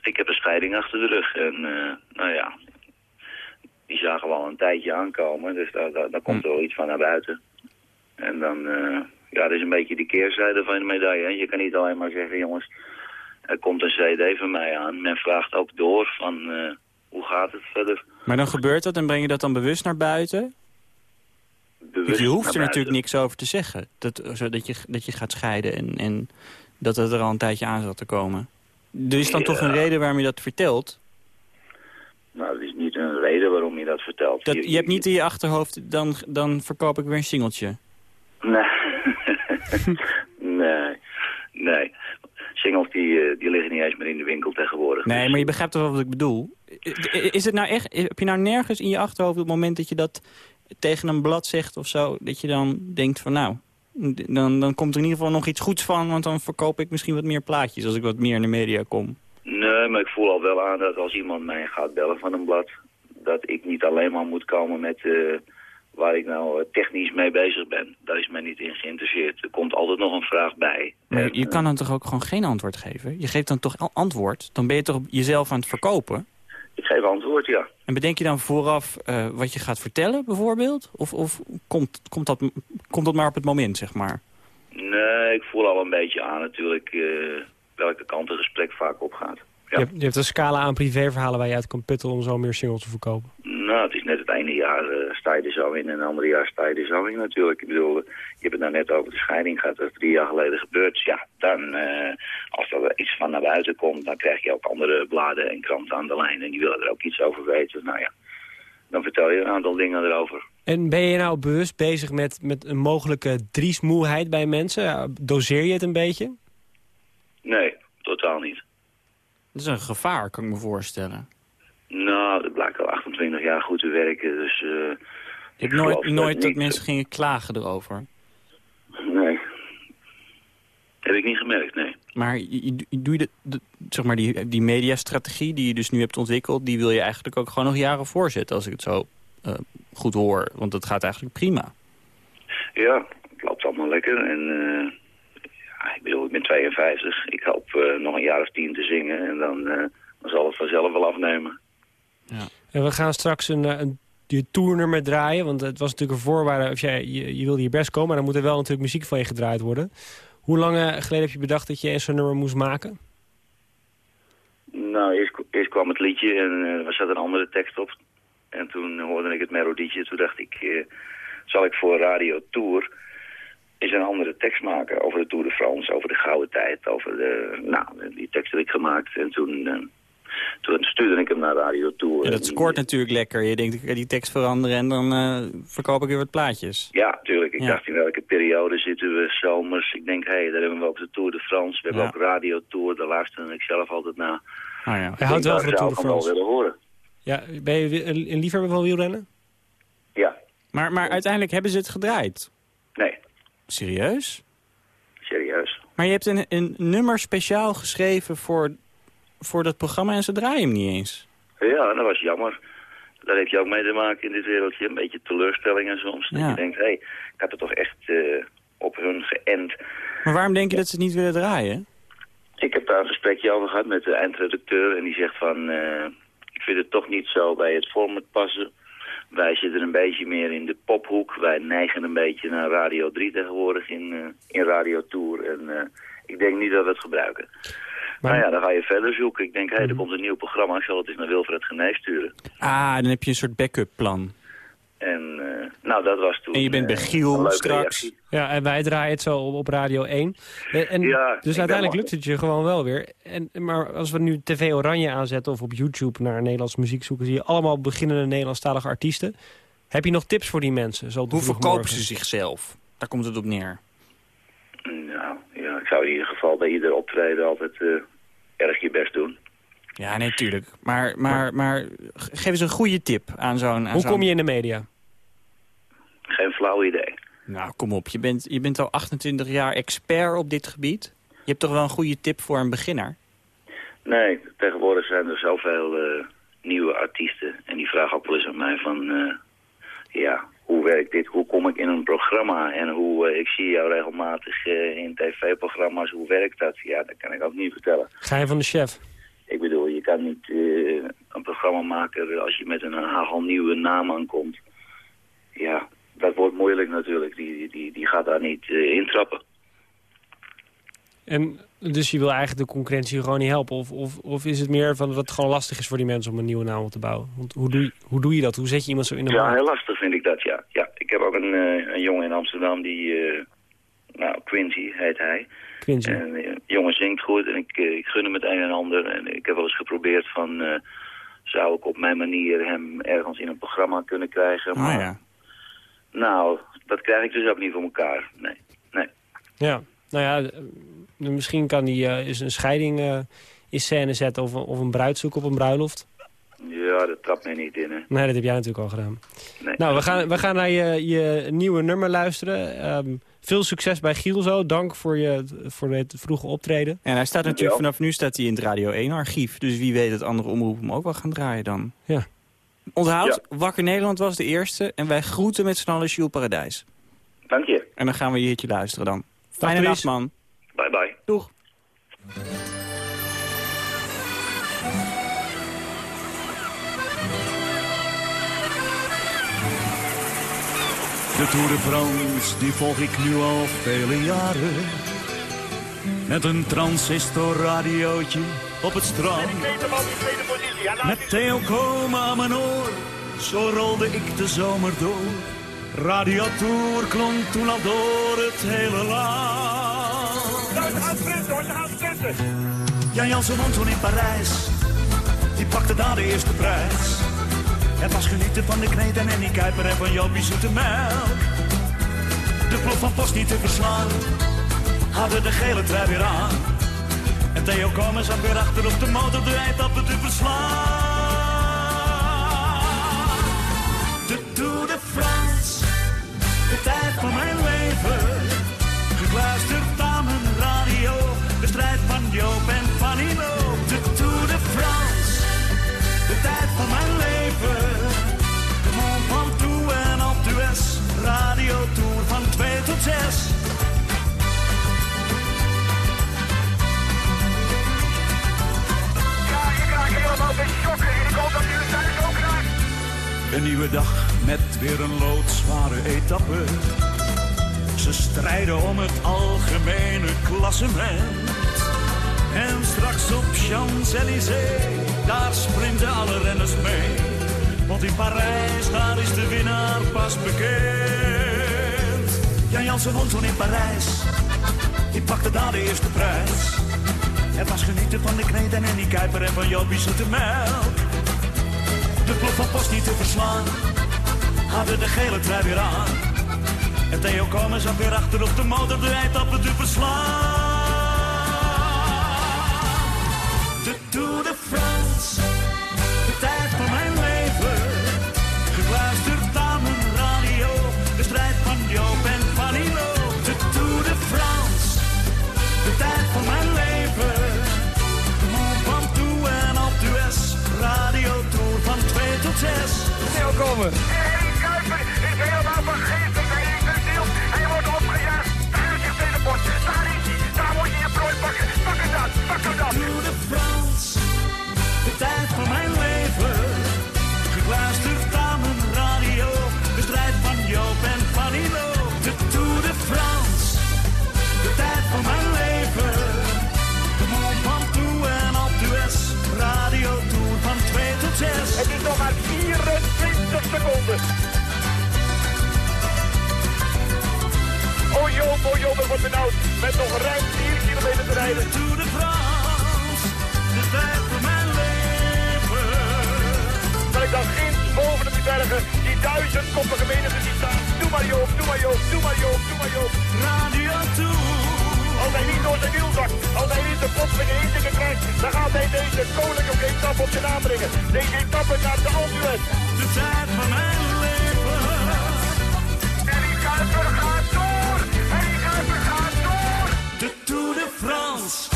[SPEAKER 10] ik heb een scheiding achter de rug. En eh, nou ja, die zagen we al een tijdje aankomen. Dus daar, daar, daar komt
[SPEAKER 5] Hm.
[SPEAKER 10] er wel iets van naar buiten. En dan, eh, ja, dat is een beetje de keerzijde van de medaille. hè. Je kan niet alleen maar zeggen, jongens, er komt een cd van mij aan. Men vraagt ook door van, eh, hoe gaat het verder?
[SPEAKER 5] Maar dan gebeurt dat en breng je dat dan bewust naar buiten?
[SPEAKER 10] Bewust
[SPEAKER 5] je hoeft er natuurlijk niks over te zeggen. Dat, zodat je, dat je gaat scheiden en, en dat het er al een tijdje aan zat te komen. Er is dan toch een
[SPEAKER 10] Ja.
[SPEAKER 5] reden waarom je dat vertelt?
[SPEAKER 10] Nou, dat is niet een reden waarom je dat vertelt.
[SPEAKER 5] Dat, je hebt niet in je achterhoofd, dan, dan verkoop ik weer een singeltje.
[SPEAKER 10] Nee. nee. Nee. Singles die, eh, die liggen niet eens meer in de winkel tegenwoordig.
[SPEAKER 5] Nee,
[SPEAKER 10] Dus-
[SPEAKER 5] maar je begrijpt toch wel wat ik bedoel? Is het nou echt, heb je nou nergens in je achterhoofd op het moment dat je dat tegen een blad zegt of zo, dat je dan denkt van nou, dan, dan komt er in ieder geval nog iets goeds van, want dan verkoop ik misschien wat meer plaatjes als ik wat meer in de media kom.
[SPEAKER 10] Nee, maar ik voel al wel aan dat als iemand mij gaat bellen van een blad... dat ik niet alleen maar moet komen met eh, waar ik nou eh, technisch mee bezig ben. Daar is men niet in geïnteresseerd. Er komt altijd nog een vraag bij.
[SPEAKER 5] Maar
[SPEAKER 10] En,
[SPEAKER 5] je kan dan toch ook gewoon geen antwoord geven? Je geeft dan toch antwoord? Dan ben je toch jezelf aan het verkopen?
[SPEAKER 10] Ik geef antwoord, ja.
[SPEAKER 5] En bedenk je dan vooraf eh, wat je gaat vertellen, bijvoorbeeld? Of, of komt, komt, dat, komt dat maar op het moment, zeg maar?
[SPEAKER 10] Nee, ik voel al een beetje aan natuurlijk eh, welke kant het gesprek vaak op gaat.
[SPEAKER 4] Je, hebt, je hebt een scala aan privéverhalen waar je uit kan putten om zo meer singles te verkopen.
[SPEAKER 10] Nou, het is net het ene jaar eh, sta je er zo in en het andere jaar sta je er zo in natuurlijk. Ik bedoel, je hebt het nou net over de scheiding gehad, dat is drie jaar geleden gebeurd. Ja, dan, eh, als er iets van naar buiten komt, dan krijg je ook andere bladen en kranten aan de lijn. En die willen er ook iets over weten. Nou ja, dan vertel je een aantal dingen erover.
[SPEAKER 4] En ben je nou bewust bezig met, met een mogelijke driesmoeheid bij mensen? Doseer je het een beetje?
[SPEAKER 10] Nee, totaal niet.
[SPEAKER 5] Dat is een gevaar, kan ik me voorstellen.
[SPEAKER 10] Nou, het blijkt al 28 jaar goed te werken, dus... eh,
[SPEAKER 5] Je hebt
[SPEAKER 10] ik
[SPEAKER 5] nooit, nooit dat mensen gingen klagen erover.
[SPEAKER 10] Heb ik niet gemerkt, nee.
[SPEAKER 5] Maar doe je de, de- zeg maar die, die mediastrategie die je dus nu hebt ontwikkeld... die wil je eigenlijk ook gewoon nog jaren voorzetten, als ik het zo eh, goed hoor. Want dat gaat eigenlijk prima.
[SPEAKER 10] Ja, het loopt allemaal lekker. En eh, ja, ik bedoel, ik ben 52. Ik hoop eh, nog een jaar of tien te zingen. En dan, eh, dan zal het vanzelf wel afnemen.
[SPEAKER 4] En we gaan straks een, een je tournummer draaien. Want het was natuurlijk een voorwaarde. Of jij, je, je wilde hier best komen, maar dan moet er wel natuurlijk muziek van je gedraaid worden. Hoe lang geleden heb je bedacht dat je zo'n nummer moest maken?
[SPEAKER 10] Nou, eerst, eerst kwam het liedje en eh, er zat een andere tekst op. En toen hoorde ik het melodietje. Toen dacht ik, eh, zal ik voor Radio Tour eens een andere tekst maken over de Tour de France, over de gouden tijd, over de, nou, die tekst heb ik gemaakt. En toen, eh, toen stuurde ik hem naar Radio Tour.
[SPEAKER 5] Ja, dat scoort natuurlijk lekker. Je denkt, ik ga die tekst veranderen en dan uh, verkoop ik weer wat plaatjes.
[SPEAKER 10] Ja, tuurlijk. Ik dacht, in welke periode zitten we? Zomers. Ik denk, hé, hey, daar hebben we ook de Tour de France. We hebben ook Radio Tour. Daar luisterde ik zelf altijd naar.
[SPEAKER 4] Ah, ja. Hij houdt wel van de Tour de France.
[SPEAKER 10] willen horen.
[SPEAKER 4] Ja, ben je een liefhebber van wielrennen?
[SPEAKER 10] Ja.
[SPEAKER 5] Maar, maar uiteindelijk hebben ze het gedraaid?
[SPEAKER 10] Nee.
[SPEAKER 5] Serieus?
[SPEAKER 10] Serieus.
[SPEAKER 5] Maar je hebt een, een nummer speciaal geschreven voor, voor dat programma en ze draaien hem niet eens.
[SPEAKER 10] Ja, dat was jammer. Daar heb je ook mee te maken in dit wereldje. Een beetje teleurstellingen soms. Dat je denkt, hé, hey, ik had er toch echt uh, op hun geënt.
[SPEAKER 5] Maar waarom denk je dat ze het niet willen draaien?
[SPEAKER 10] Ik heb daar een gesprekje over gehad met de eindredacteur. En die zegt van, uh, ik vind het toch niet zo bij het format passen. Wij zitten een beetje meer in de pophoek. Wij neigen een beetje naar Radio 3 tegenwoordig in, uh, in Radio Tour. En ik denk niet dat we het gebruiken. Maar... Nou ja, dan ga je verder zoeken. Ik denk, hé, hey, er mhm. komt een nieuw programma. Ik zal het eens naar Wilfred Genees sturen.
[SPEAKER 5] Ah, dan heb je een soort backup plan.
[SPEAKER 10] En uh, nou, dat was toen
[SPEAKER 5] En je bent bij Giel straks.
[SPEAKER 4] Ja, en wij draaien het zo op, op Radio 1. En,
[SPEAKER 10] ja,
[SPEAKER 4] dus uiteindelijk lukt het je gewoon wel weer. En, maar als we nu TV Oranje aanzetten of op YouTube naar Nederlands muziek zoeken... zie je allemaal beginnende Nederlandstalige artiesten. Heb je nog tips voor die mensen? Zo
[SPEAKER 5] Hoe verkopen ze zichzelf? Daar komt het op neer.
[SPEAKER 10] Nou, ja, ik zou in ieder geval bij ieder optreden altijd uh, erg je best doen.
[SPEAKER 5] Ja, nee, tuurlijk. Maar, maar, maar geef eens een goede tip aan zo'n...
[SPEAKER 4] Hoe kom je in de media?
[SPEAKER 10] Geen flauw idee.
[SPEAKER 5] Nou, kom op. Je bent, je bent al 28 jaar expert op dit gebied. Je hebt toch wel een goede tip voor een beginner?
[SPEAKER 10] Nee, tegenwoordig zijn er zoveel uh, nieuwe artiesten. En die vragen ook wel eens aan mij van... Uh, ja, hoe werkt dit? Hoe kom ik in een programma? En hoe, uh, ik zie jou regelmatig in tv-programma's. Hoe werkt dat? Ja, dat kan ik ook niet vertellen.
[SPEAKER 4] Ga je van de chef?
[SPEAKER 10] Ik bedoel, je kan niet een programma maken als je met een hagel nieuwe naam aankomt. Ja, dat wordt moeilijk natuurlijk. Die, die, die gaat daar niet intrappen.
[SPEAKER 4] En dus je wil eigenlijk de concurrentie gewoon niet helpen? Of, of, of is het meer van dat het gewoon lastig is voor die mensen om een nieuwe naam op te bouwen? Want hoe doe, je, hoe doe je dat? Hoe zet je iemand zo in de
[SPEAKER 10] Ja, heel lastig vind ik dat, ja. ja ik heb ook een, uh, een jongen in Amsterdam die... Uh, nou, Quincy heet hij.
[SPEAKER 4] Quincy.
[SPEAKER 10] En de jongen zingt goed en ik, ik gun hem het een en ander. En ik heb wel eens geprobeerd van... zou ik op mijn manier hem ergens in een programma kunnen krijgen.
[SPEAKER 5] Ah, maar ja.
[SPEAKER 10] Nou, dat krijg ik dus ook niet voor elkaar. Nee, nee.
[SPEAKER 4] Ja, nou ja, eh, misschien kan hij uh, eens een scheiding uh, in scène zetten... Of, of een bruid zoeken op een bruiloft.
[SPEAKER 10] Ja, dat trapt mij niet in, hè.
[SPEAKER 4] Nee, dat heb jij natuurlijk al gedaan.
[SPEAKER 10] Nee.
[SPEAKER 4] Nou, we gaan, we gaan naar je, je nieuwe nummer luisteren. Um, veel succes bij Giel zo. Dank voor, je, voor het vroege optreden.
[SPEAKER 5] En hij staat natuurlijk vanaf nu staat hij in het Radio 1-archief. Dus wie weet dat andere omroepen hem ook wel gaan draaien dan.
[SPEAKER 4] Ja.
[SPEAKER 5] Onthoud, Wakker Nederland was de eerste. En wij groeten met z'n allen Jules Paradijs.
[SPEAKER 10] Dank je.
[SPEAKER 5] En dan gaan we je hitje luisteren dan. Fijne nacht, man.
[SPEAKER 10] Bye bye.
[SPEAKER 5] Doeg.
[SPEAKER 11] De Tour de France, die volg ik nu al vele jaren. Met een transistorradiootje op het strand. Met Theo Koma aan mijn oor, zo rolde ik de zomer door. Radiatour klonk toen al door het hele land.
[SPEAKER 12] Hoor.
[SPEAKER 11] Jan Jansen woont toen in Parijs, die pakte daar de eerste prijs. Het was genieten van de kneten en die kuiper en van Jopie zoete melk. De ploeg van Post niet te verslaan, hadden de gele trui weer aan. En Theo Komen zat weer achter op de motor de eindappen te verslaan. Tijd van mijn leven. Gekluisterd aan mijn radio, de strijd van Joop en van Ino. De Tour de France, de tijd van mijn leven. De mond van toe en op de Radio Tour van 2 tot 6. Een nieuwe dag met weer een loodzware etappe. Ze strijden om het algemene klassement. En straks op Champs-Élysées, daar sprinten alle renners mee. Want in Parijs, daar is de winnaar pas bekend. Jan Jansen won toen in Parijs, die pakte daar de eerste prijs. Het was genieten van de kneden en die kuiper en van Jopie zoete melk. De ploeg van Post niet te verslaan, hadden de gele trui weer aan. En Theo Komen zat weer achter op de motor de eindappen te verslaan.
[SPEAKER 4] Komen.
[SPEAKER 12] Kuiper is helemaal vergeten. Hij is een ziel. Hij wordt opgejaagd. Daar is je telefoon. Daar is hij. Daar moet je je brood pakken. Pak hem dan. Pak hem dan.
[SPEAKER 11] De France, de tijd van mijn leven.
[SPEAKER 12] Seconden. Oh Joop, oh Joop, het wordt benauwd. Met nog ruim 4 kilometer te rijden.
[SPEAKER 11] De Tour de France, de tijd van mijn leven.
[SPEAKER 12] Zal ik dan ginds boven de bergen die duizendkoppige menigte die staan. Doe maar Joop, doe maar Joop, doe maar Joop, doe maar Joop.
[SPEAKER 11] Radio Tour.
[SPEAKER 12] Als hij niet door zijn wiel zakt, als hij niet de plotselinge inzichten krijgt, dan gaat hij deze koninklijke etappe op zijn naam brengen. Deze etappe naar de Alduet.
[SPEAKER 11] De tijd van mijn leven.
[SPEAKER 12] Kuiper gaat door! Kuiper gaat door!
[SPEAKER 11] De Tour de France.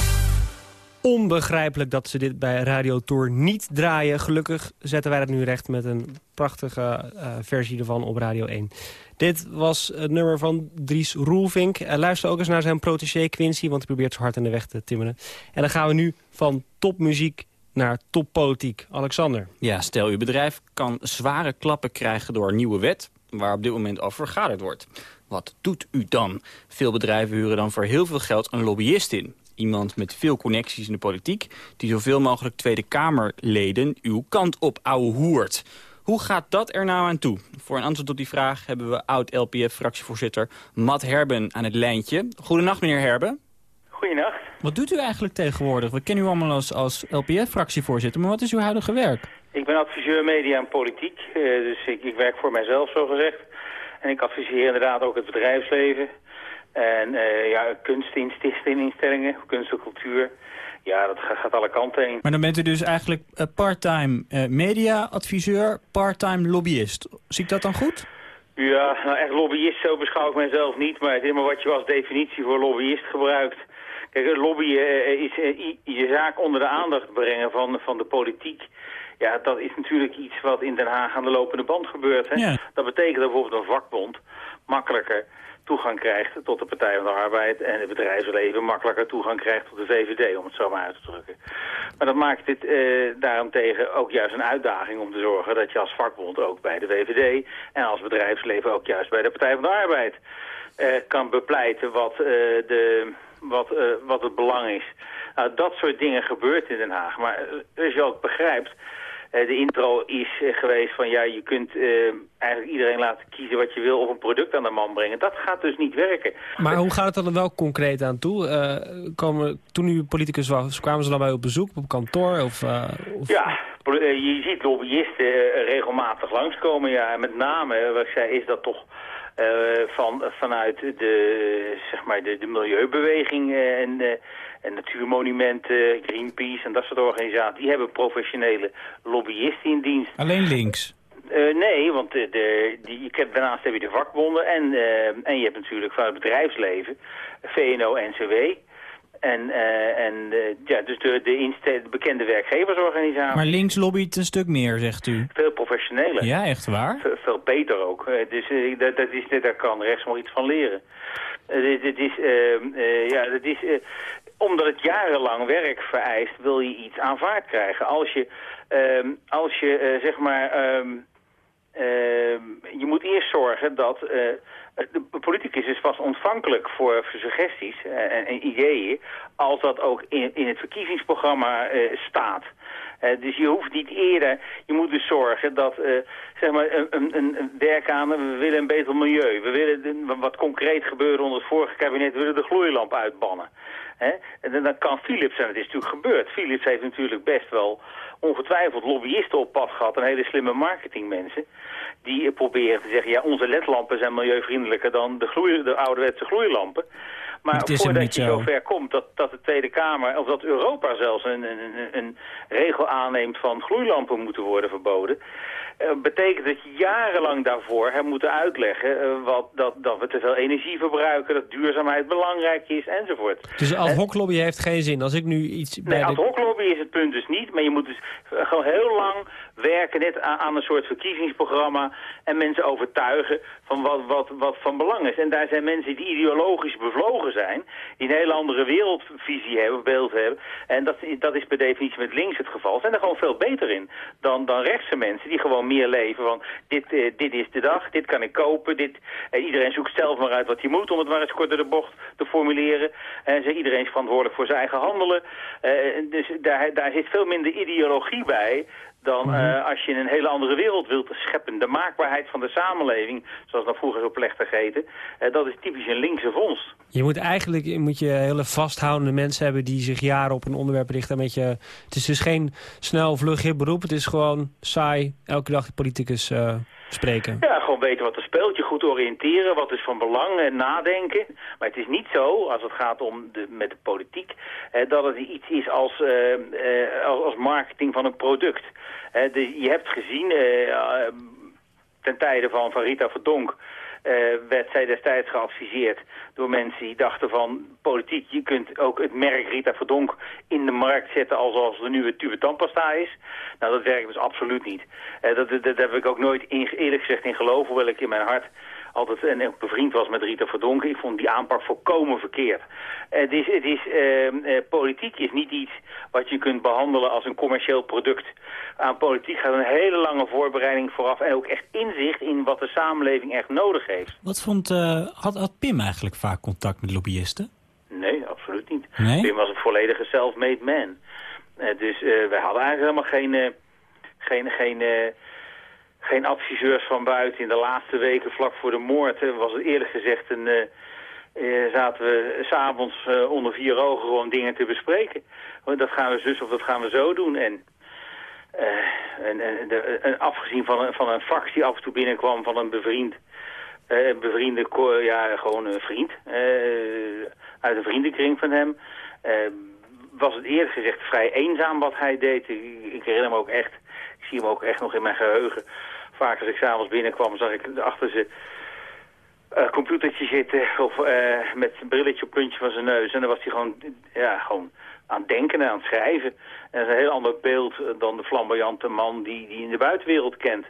[SPEAKER 4] Onbegrijpelijk dat ze dit bij Radio Tour niet draaien. Gelukkig zetten wij dat nu recht met een prachtige eh, versie ervan op Radio 1. Dit was het nummer van Dries Roelvink. Uh, luister ook eens naar zijn protégé Quincy, want hij probeert zo hard in de weg te timmeren. En dan gaan we nu van topmuziek naar toppolitiek. Alexander.
[SPEAKER 5] Ja, stel uw bedrijf kan zware klappen krijgen door een nieuwe wet... waar op dit moment over vergaderd wordt. Wat doet u dan? Veel bedrijven huren dan voor heel veel geld een lobbyist in. Iemand met veel connecties in de politiek... die zoveel mogelijk Tweede Kamerleden uw kant op ouwe hoert. Hoe gaat dat er nou aan toe? Voor een antwoord op die vraag hebben we oud-LPF-fractievoorzitter Matt Herben aan het lijntje. Goedenacht, meneer Herben.
[SPEAKER 13] Goedenacht.
[SPEAKER 7] Wat doet u eigenlijk tegenwoordig? We kennen u allemaal als, als LPF-fractievoorzitter, maar wat is uw huidige werk?
[SPEAKER 13] Ik ben adviseur media en politiek, eh, dus ik, ik werk voor mijzelf zo gezegd. En ik adviseer inderdaad ook het bedrijfsleven. En eh, ja, kunstinstellingen, kunst en cultuur. Ja, dat gaat, alle kanten heen.
[SPEAKER 7] Maar dan bent u dus eigenlijk eh, part-time media-adviseur, part-time lobbyist. Zie ik dat dan goed?
[SPEAKER 13] Ja, nou echt lobbyist, zo beschouw ik mezelf niet. Maar het is maar wat je als definitie voor lobbyist gebruikt. Kijk, lobbyen eh, is eh, je zaak onder de aandacht brengen van, van de politiek. Ja, dat is natuurlijk iets wat in Den Haag aan de lopende band gebeurt. Hè?
[SPEAKER 7] Ja.
[SPEAKER 13] Dat betekent dat bijvoorbeeld een vakbond makkelijker toegang krijgt tot de Partij van de Arbeid... en het bedrijfsleven makkelijker toegang krijgt tot de VVD, om het zo maar uit te drukken. Maar dat maakt het eh, daarentegen ook juist een uitdaging om te zorgen... dat je als vakbond ook bij de VVD en als bedrijfsleven ook juist bij de Partij van de Arbeid... eh, kan bepleiten wat, eh, de, wat, eh, wat het belang is. Nou, dat soort dingen gebeurt in Den Haag. Maar eh, als je ook begrijpt... Eh, de intro is geweest van ja, je kunt eigenlijk iedereen laten kiezen wat je wil of een product aan de man brengen. Dat gaat dus niet werken.
[SPEAKER 4] Maar hoe gaat het er dan wel concreet aan toe? Komen, toen u politicus was, kwamen ze dan bij op bezoek op kantoor? Of, of...
[SPEAKER 13] Ja, je ziet lobbyisten regelmatig langskomen. Ja, en met name, wat ik zei, is dat toch eh, van, vanuit de, zeg maar de, de milieubeweging eh, en, eh, en natuurmonumenten, Greenpeace en dat soort organisaties. Die hebben professionele lobbyisten in dienst.
[SPEAKER 7] Alleen links.
[SPEAKER 13] Nee, want de, de, die, je hebt, daarnaast heb je de vakbonden en, en je hebt natuurlijk van het bedrijfsleven, VNO-NCW. En, eh, en eh, ja, dus de, de, bekende werkgeversorganisatie.
[SPEAKER 7] Maar links lobbyt een stuk meer, zegt u.
[SPEAKER 13] Veel professioneler.
[SPEAKER 7] Ja, echt waar?
[SPEAKER 13] Ve- veel beter ook. Eh, dus dat, dat is, daar kan rechts nog iets van leren. Dit, is, ehm, eh, ja, dat is, omdat het jarenlang werk vereist, wil je iets aanvaard krijgen. Als je, ehm, als je zeg maar, ehm, je moet eerst zorgen dat de politicus is vast ontvankelijk voor, suggesties eh, en, ideeën, als dat ook in, in het verkiezingsprogramma eh, staat. Eh, dus je hoeft niet eerder, je moet dus zorgen dat zeg maar een, een, een werk aan, we willen een beter milieu. We willen wat concreet gebeuren onder het vorige kabinet, we willen de gloeilamp uitbannen. Hè? En dan kan Philips, en het is natuurlijk gebeurd, Philips heeft natuurlijk best wel ongetwijfeld lobbyisten op pad gehad en hele slimme marketingmensen. Die proberen te zeggen, ja onze ledlampen zijn milieuvriendelijker dan de, de ouderwetse gloeilampen. Maar voordat je zo ver komt dat, dat de Tweede Kamer, of dat Europa zelfs een, een, een regel aanneemt van gloeilampen moeten worden verboden, uh, betekent dat je jarenlang daarvoor hebt moeten uitleggen uh, wat, dat, dat we te veel energie verbruiken, dat duurzaamheid belangrijk is enzovoort.
[SPEAKER 4] Dus ad hoc lobby heeft geen zin. Als ik nu iets...
[SPEAKER 13] Nee, ad hoc lobby is het punt dus niet, maar je moet dus gewoon heel lang werken net aan, aan, een soort verkiezingsprogramma en mensen overtuigen van wat, wat, wat van belang is. En daar zijn mensen die ideologisch bevlogen zijn, die een hele andere wereldvisie hebben, beeld hebben. En dat, dat is per definitie met links het geval. Zijn er gewoon veel beter in dan, dan rechtse mensen die gewoon meer leven van dit, eh, dit is de dag, dit kan ik kopen, dit, eh, iedereen zoekt zelf maar uit wat hij moet om het maar eens kort de bocht te formuleren. En iedereen is verantwoordelijk voor zijn eigen handelen. Eh, dus daar, daar zit veel minder ideologie bij dan mhm. uh, als je in een hele andere wereld wilt scheppen. De maakbaarheid van de samenleving, zoals dat vroeger zo plechtig heette, uh, dat is typisch een linkse vondst.
[SPEAKER 4] Je moet eigenlijk moet je hele vasthoudende mensen hebben die zich jaren op een onderwerp richten. Met je, het is dus geen snel vlug hip beroep, het is gewoon saai, elke dag de politicus uh, spreken.
[SPEAKER 13] Ja, gewoon weten wat er speelt, je goed oriënteren, wat is van belang en nadenken. Maar het is niet zo, als het gaat om de, met de politiek, dat het iets is als, als, als marketing van een product de, je hebt gezien, uh, ten tijde van, van Rita Verdonk... Uh, werd zij destijds geadviseerd door mensen die dachten van politiek, je kunt ook het merk Rita Verdonk in de markt zetten alsof de nieuwe tube tandpasta is. Nou, dat werkt dus absoluut niet. Uh, dat, dat, heb ik ook nooit in, eerlijk gezegd in geloven, hoewel ik in mijn hart altijd en bevriend was met Rita Verdonk. Ik vond die aanpak volkomen verkeerd. Het is, het is, uh, politiek is niet iets wat je kunt behandelen als een commercieel product. Aan politiek gaat een hele lange voorbereiding vooraf en ook echt inzicht in wat de samenleving echt nodig heeft.
[SPEAKER 7] Wat vond, uh, had, had Pim eigenlijk vaak contact met lobbyisten?
[SPEAKER 13] Nee, absoluut niet. Nee? Pim was een volledige self-made man. Uh, dus wij hadden eigenlijk helemaal geen... geen, geen geen adviseurs van buiten. In de laatste weken vlak voor de moord was het eerlijk gezegd een... Uh, zaten we s'avonds uh, onder vier ogen gewoon dingen te bespreken. Dat gaan we zus of dat gaan we zo doen. En, en, en, afgezien van een, van een fax die af en toe binnenkwam van een bevriend... een bevriende, ja, gewoon een vriend uit een vriendenkring van hem... was het eerlijk gezegd vrij eenzaam wat hij deed. Ik, ik herinner me ook echt ik zie hem ook echt nog in mijn geheugen. Vaak als ik s'avonds binnenkwam, zag ik achter zijn uh, computertje zitten of uh, met een brilletje op puntje van zijn neus. En dan was hij gewoon, ja, gewoon aan het denken en aan het schrijven. En dat is een heel ander beeld dan de flamboyante man die, die in de buitenwereld kent.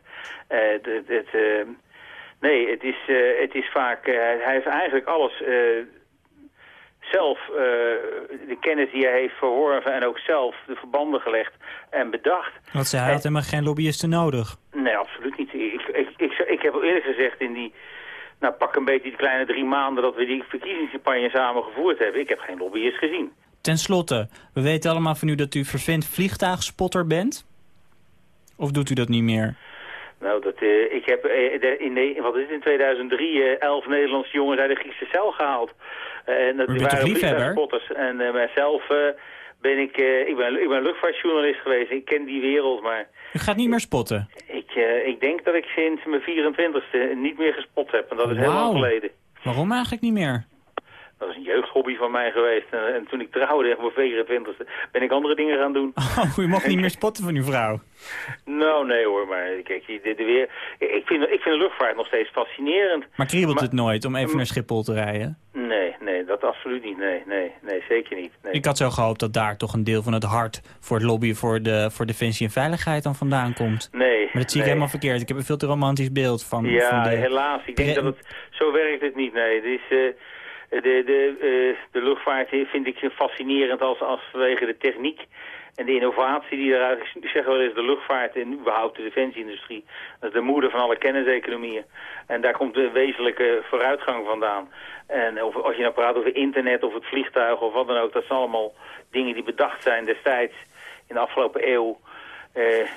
[SPEAKER 13] Het, nee, het is, het is vaak, hij heeft eigenlijk alles zelf uh, de kennis die hij heeft verworven en ook zelf de verbanden gelegd en bedacht.
[SPEAKER 7] Want zij had helemaal geen lobbyisten nodig?
[SPEAKER 13] Nee, absoluut niet. Ik, ik, ik, ik heb eerlijk gezegd in die, nou pak een beetje die kleine drie maanden dat we die verkiezingscampagne samen gevoerd hebben, ik heb geen lobbyist gezien.
[SPEAKER 7] Ten slotte, we weten allemaal van u dat u vervent vliegtuigspotter bent. Of doet u dat niet meer?
[SPEAKER 13] Nou, dat, uh, ik heb uh, in, wat is het, in 2003 uh, elf Nederlandse jongens uit de Griekse cel gehaald. En dat
[SPEAKER 7] die waren
[SPEAKER 13] spotters. En mijzelf ben ik, ik, ben, ik ben luchtvaartjournalist geweest. Ik ken die wereld, maar...
[SPEAKER 7] U gaat niet meer spotten?
[SPEAKER 13] Ik, ik denk dat ik sinds mijn 24ste niet meer gespot heb. En dat is wow. heel lang geleden.
[SPEAKER 7] Waarom eigenlijk niet meer?
[SPEAKER 13] Dat is een jeugdhobby van mij geweest. En, en toen ik trouwde, op mijn 24e, ben ik andere dingen gaan doen.
[SPEAKER 7] Oh, u mag niet meer spotten van uw vrouw?
[SPEAKER 13] Nou, nee hoor, maar kijk, dit weer, ik, vind, ik vind de luchtvaart nog steeds fascinerend.
[SPEAKER 7] Maar kriebelt het nooit om even naar Schiphol te rijden?
[SPEAKER 13] Nee, nee, dat absoluut niet. Nee, nee, nee zeker niet. Nee.
[SPEAKER 7] Ik had zo gehoopt dat daar toch een deel van het hart voor het lobby voor, de, voor defensie en veiligheid dan vandaan komt.
[SPEAKER 13] Nee.
[SPEAKER 7] Maar dat zie ik helemaal verkeerd. Ik heb een veel te romantisch beeld van...
[SPEAKER 13] Ja,
[SPEAKER 7] van de...
[SPEAKER 13] helaas. Ik denk dat het, zo werkt het niet. Nee. Uh, de, de, uh, de luchtvaart vind ik fascinerend als, als vanwege de techniek en de innovatie die eruit... Ik zeg wel eens de luchtvaart en überhaupt de defensieindustrie. Dat is de moeder van alle kenniseconomieën. En daar komt de wezenlijke vooruitgang vandaan. En of, als je nou praat over internet of het vliegtuig of wat dan ook... dat zijn allemaal dingen die bedacht zijn destijds in de afgelopen eeuw...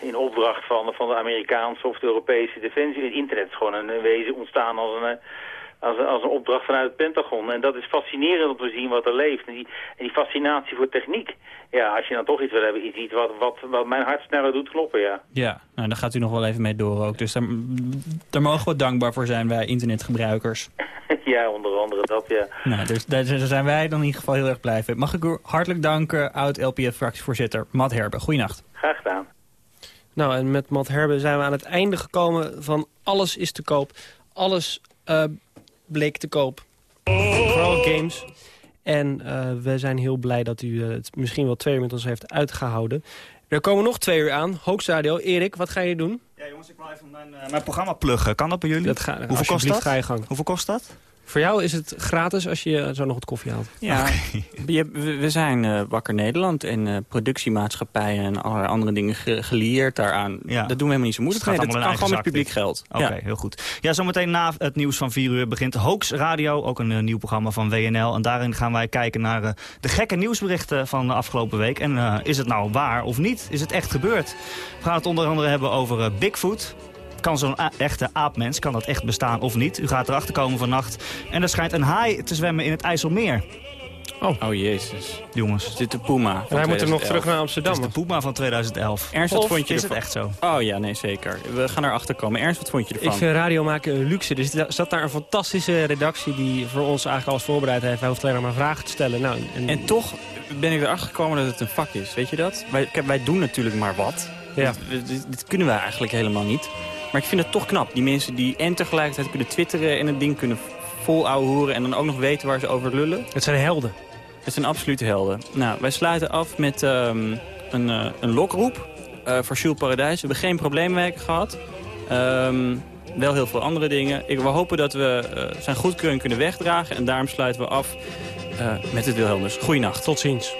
[SPEAKER 13] in opdracht van, van de Amerikaanse of de Europese defensie. Het internet is gewoon een wezen ontstaan als een, als, als een opdracht vanuit het Pentagon. En dat is fascinerend om te zien wat er leeft. En die, en die fascinatie voor techniek. Ja, als je dan toch iets wil hebben, iets wat, wat, wat mijn hart sneller doet kloppen, ja.
[SPEAKER 7] Ja, nou, daar gaat u nog wel even mee door ook. Dus daar, daar mogen we dankbaar voor zijn, wij internetgebruikers.
[SPEAKER 13] ja, onder andere dat, ja.
[SPEAKER 7] Nou, dus daar zijn wij dan in ieder geval heel erg blij mee. Mag ik u hartelijk danken, oud-LPF-fractievoorzitter Matt Herbe. Goeienacht.
[SPEAKER 13] Graag gedaan.
[SPEAKER 4] Nou, en met Matt Herbe zijn we aan het einde gekomen van Alles is te koop. Alles uh, bleek te koop. Vooral games. En uh, we zijn heel blij dat u het misschien wel twee uur met ons heeft uitgehouden. Er komen nog twee uur aan. Hoogstadio. Erik, wat ga je doen?
[SPEAKER 14] Ja jongens, ik wil even mijn, uh, mijn programma pluggen. Kan dat bij jullie?
[SPEAKER 4] Dat ga, Hoeveel kost dat? Ga je gang.
[SPEAKER 14] Hoeveel kost dat?
[SPEAKER 4] Voor jou is het gratis als je zo nog wat koffie haalt.
[SPEAKER 5] Ja, we, zijn uh, Wakker Nederland en uh, productiemaatschappijen en allerlei andere dingen ge gelieerd daaraan. Ja. Dat doen we helemaal niet zo moeilijk. Het nee, dat kan gewoon met publiek geld.
[SPEAKER 14] Oké, ja. heel goed. Ja, zometeen na het nieuws van 4 uur begint Hoax Radio, ook een uh, nieuw programma van WNL. En daarin gaan wij kijken naar de gekke nieuwsberichten van de afgelopen week. En is het nou waar of niet? Is het echt gebeurd? We gaan het onder andere hebben over Bigfoot. Kan zo'n echte aapmens, kan dat echt bestaan of niet? U gaat erachter komen vannacht. En er schijnt een haai te zwemmen in het IJsselmeer.
[SPEAKER 5] Oh. oh jezus.
[SPEAKER 14] Jongens.
[SPEAKER 5] Is dit de Puma
[SPEAKER 4] En hij moet er nog terug naar Amsterdam.
[SPEAKER 14] Het is de Puma van 2011.
[SPEAKER 5] Ernst, wat vond je
[SPEAKER 14] is het echt zo?
[SPEAKER 5] Oh ja, nee zeker. We gaan erachter komen. Ernst, wat vond je ervan?
[SPEAKER 4] Ik vind radio maken een luxe. Dus er zat daar een fantastische redactie die voor ons eigenlijk alles voorbereid heeft. Hij hoeft alleen maar vragen te stellen. Nou,
[SPEAKER 5] en... en toch ben ik erachter gekomen dat het een vak is. Weet je dat? Wij, wij doen natuurlijk maar wat. Ja. Dit, dit kunnen we eigenlijk helemaal niet. Maar ik vind het toch knap. Die mensen die en tegelijkertijd kunnen twitteren en het ding kunnen vol horen en dan ook nog weten waar ze over lullen.
[SPEAKER 4] Het zijn helden.
[SPEAKER 5] Het zijn absolute helden. Nou, wij sluiten af met um, een, uh, een lokroep uh, voor Jules Paradijs. We hebben geen probleemwerken gehad. Um, wel heel veel andere dingen. Ik, we hopen dat we uh, zijn goedkeuring kunnen wegdragen. En daarom sluiten we af met het Wilhelmus. Goeienacht.
[SPEAKER 4] Tot ziens.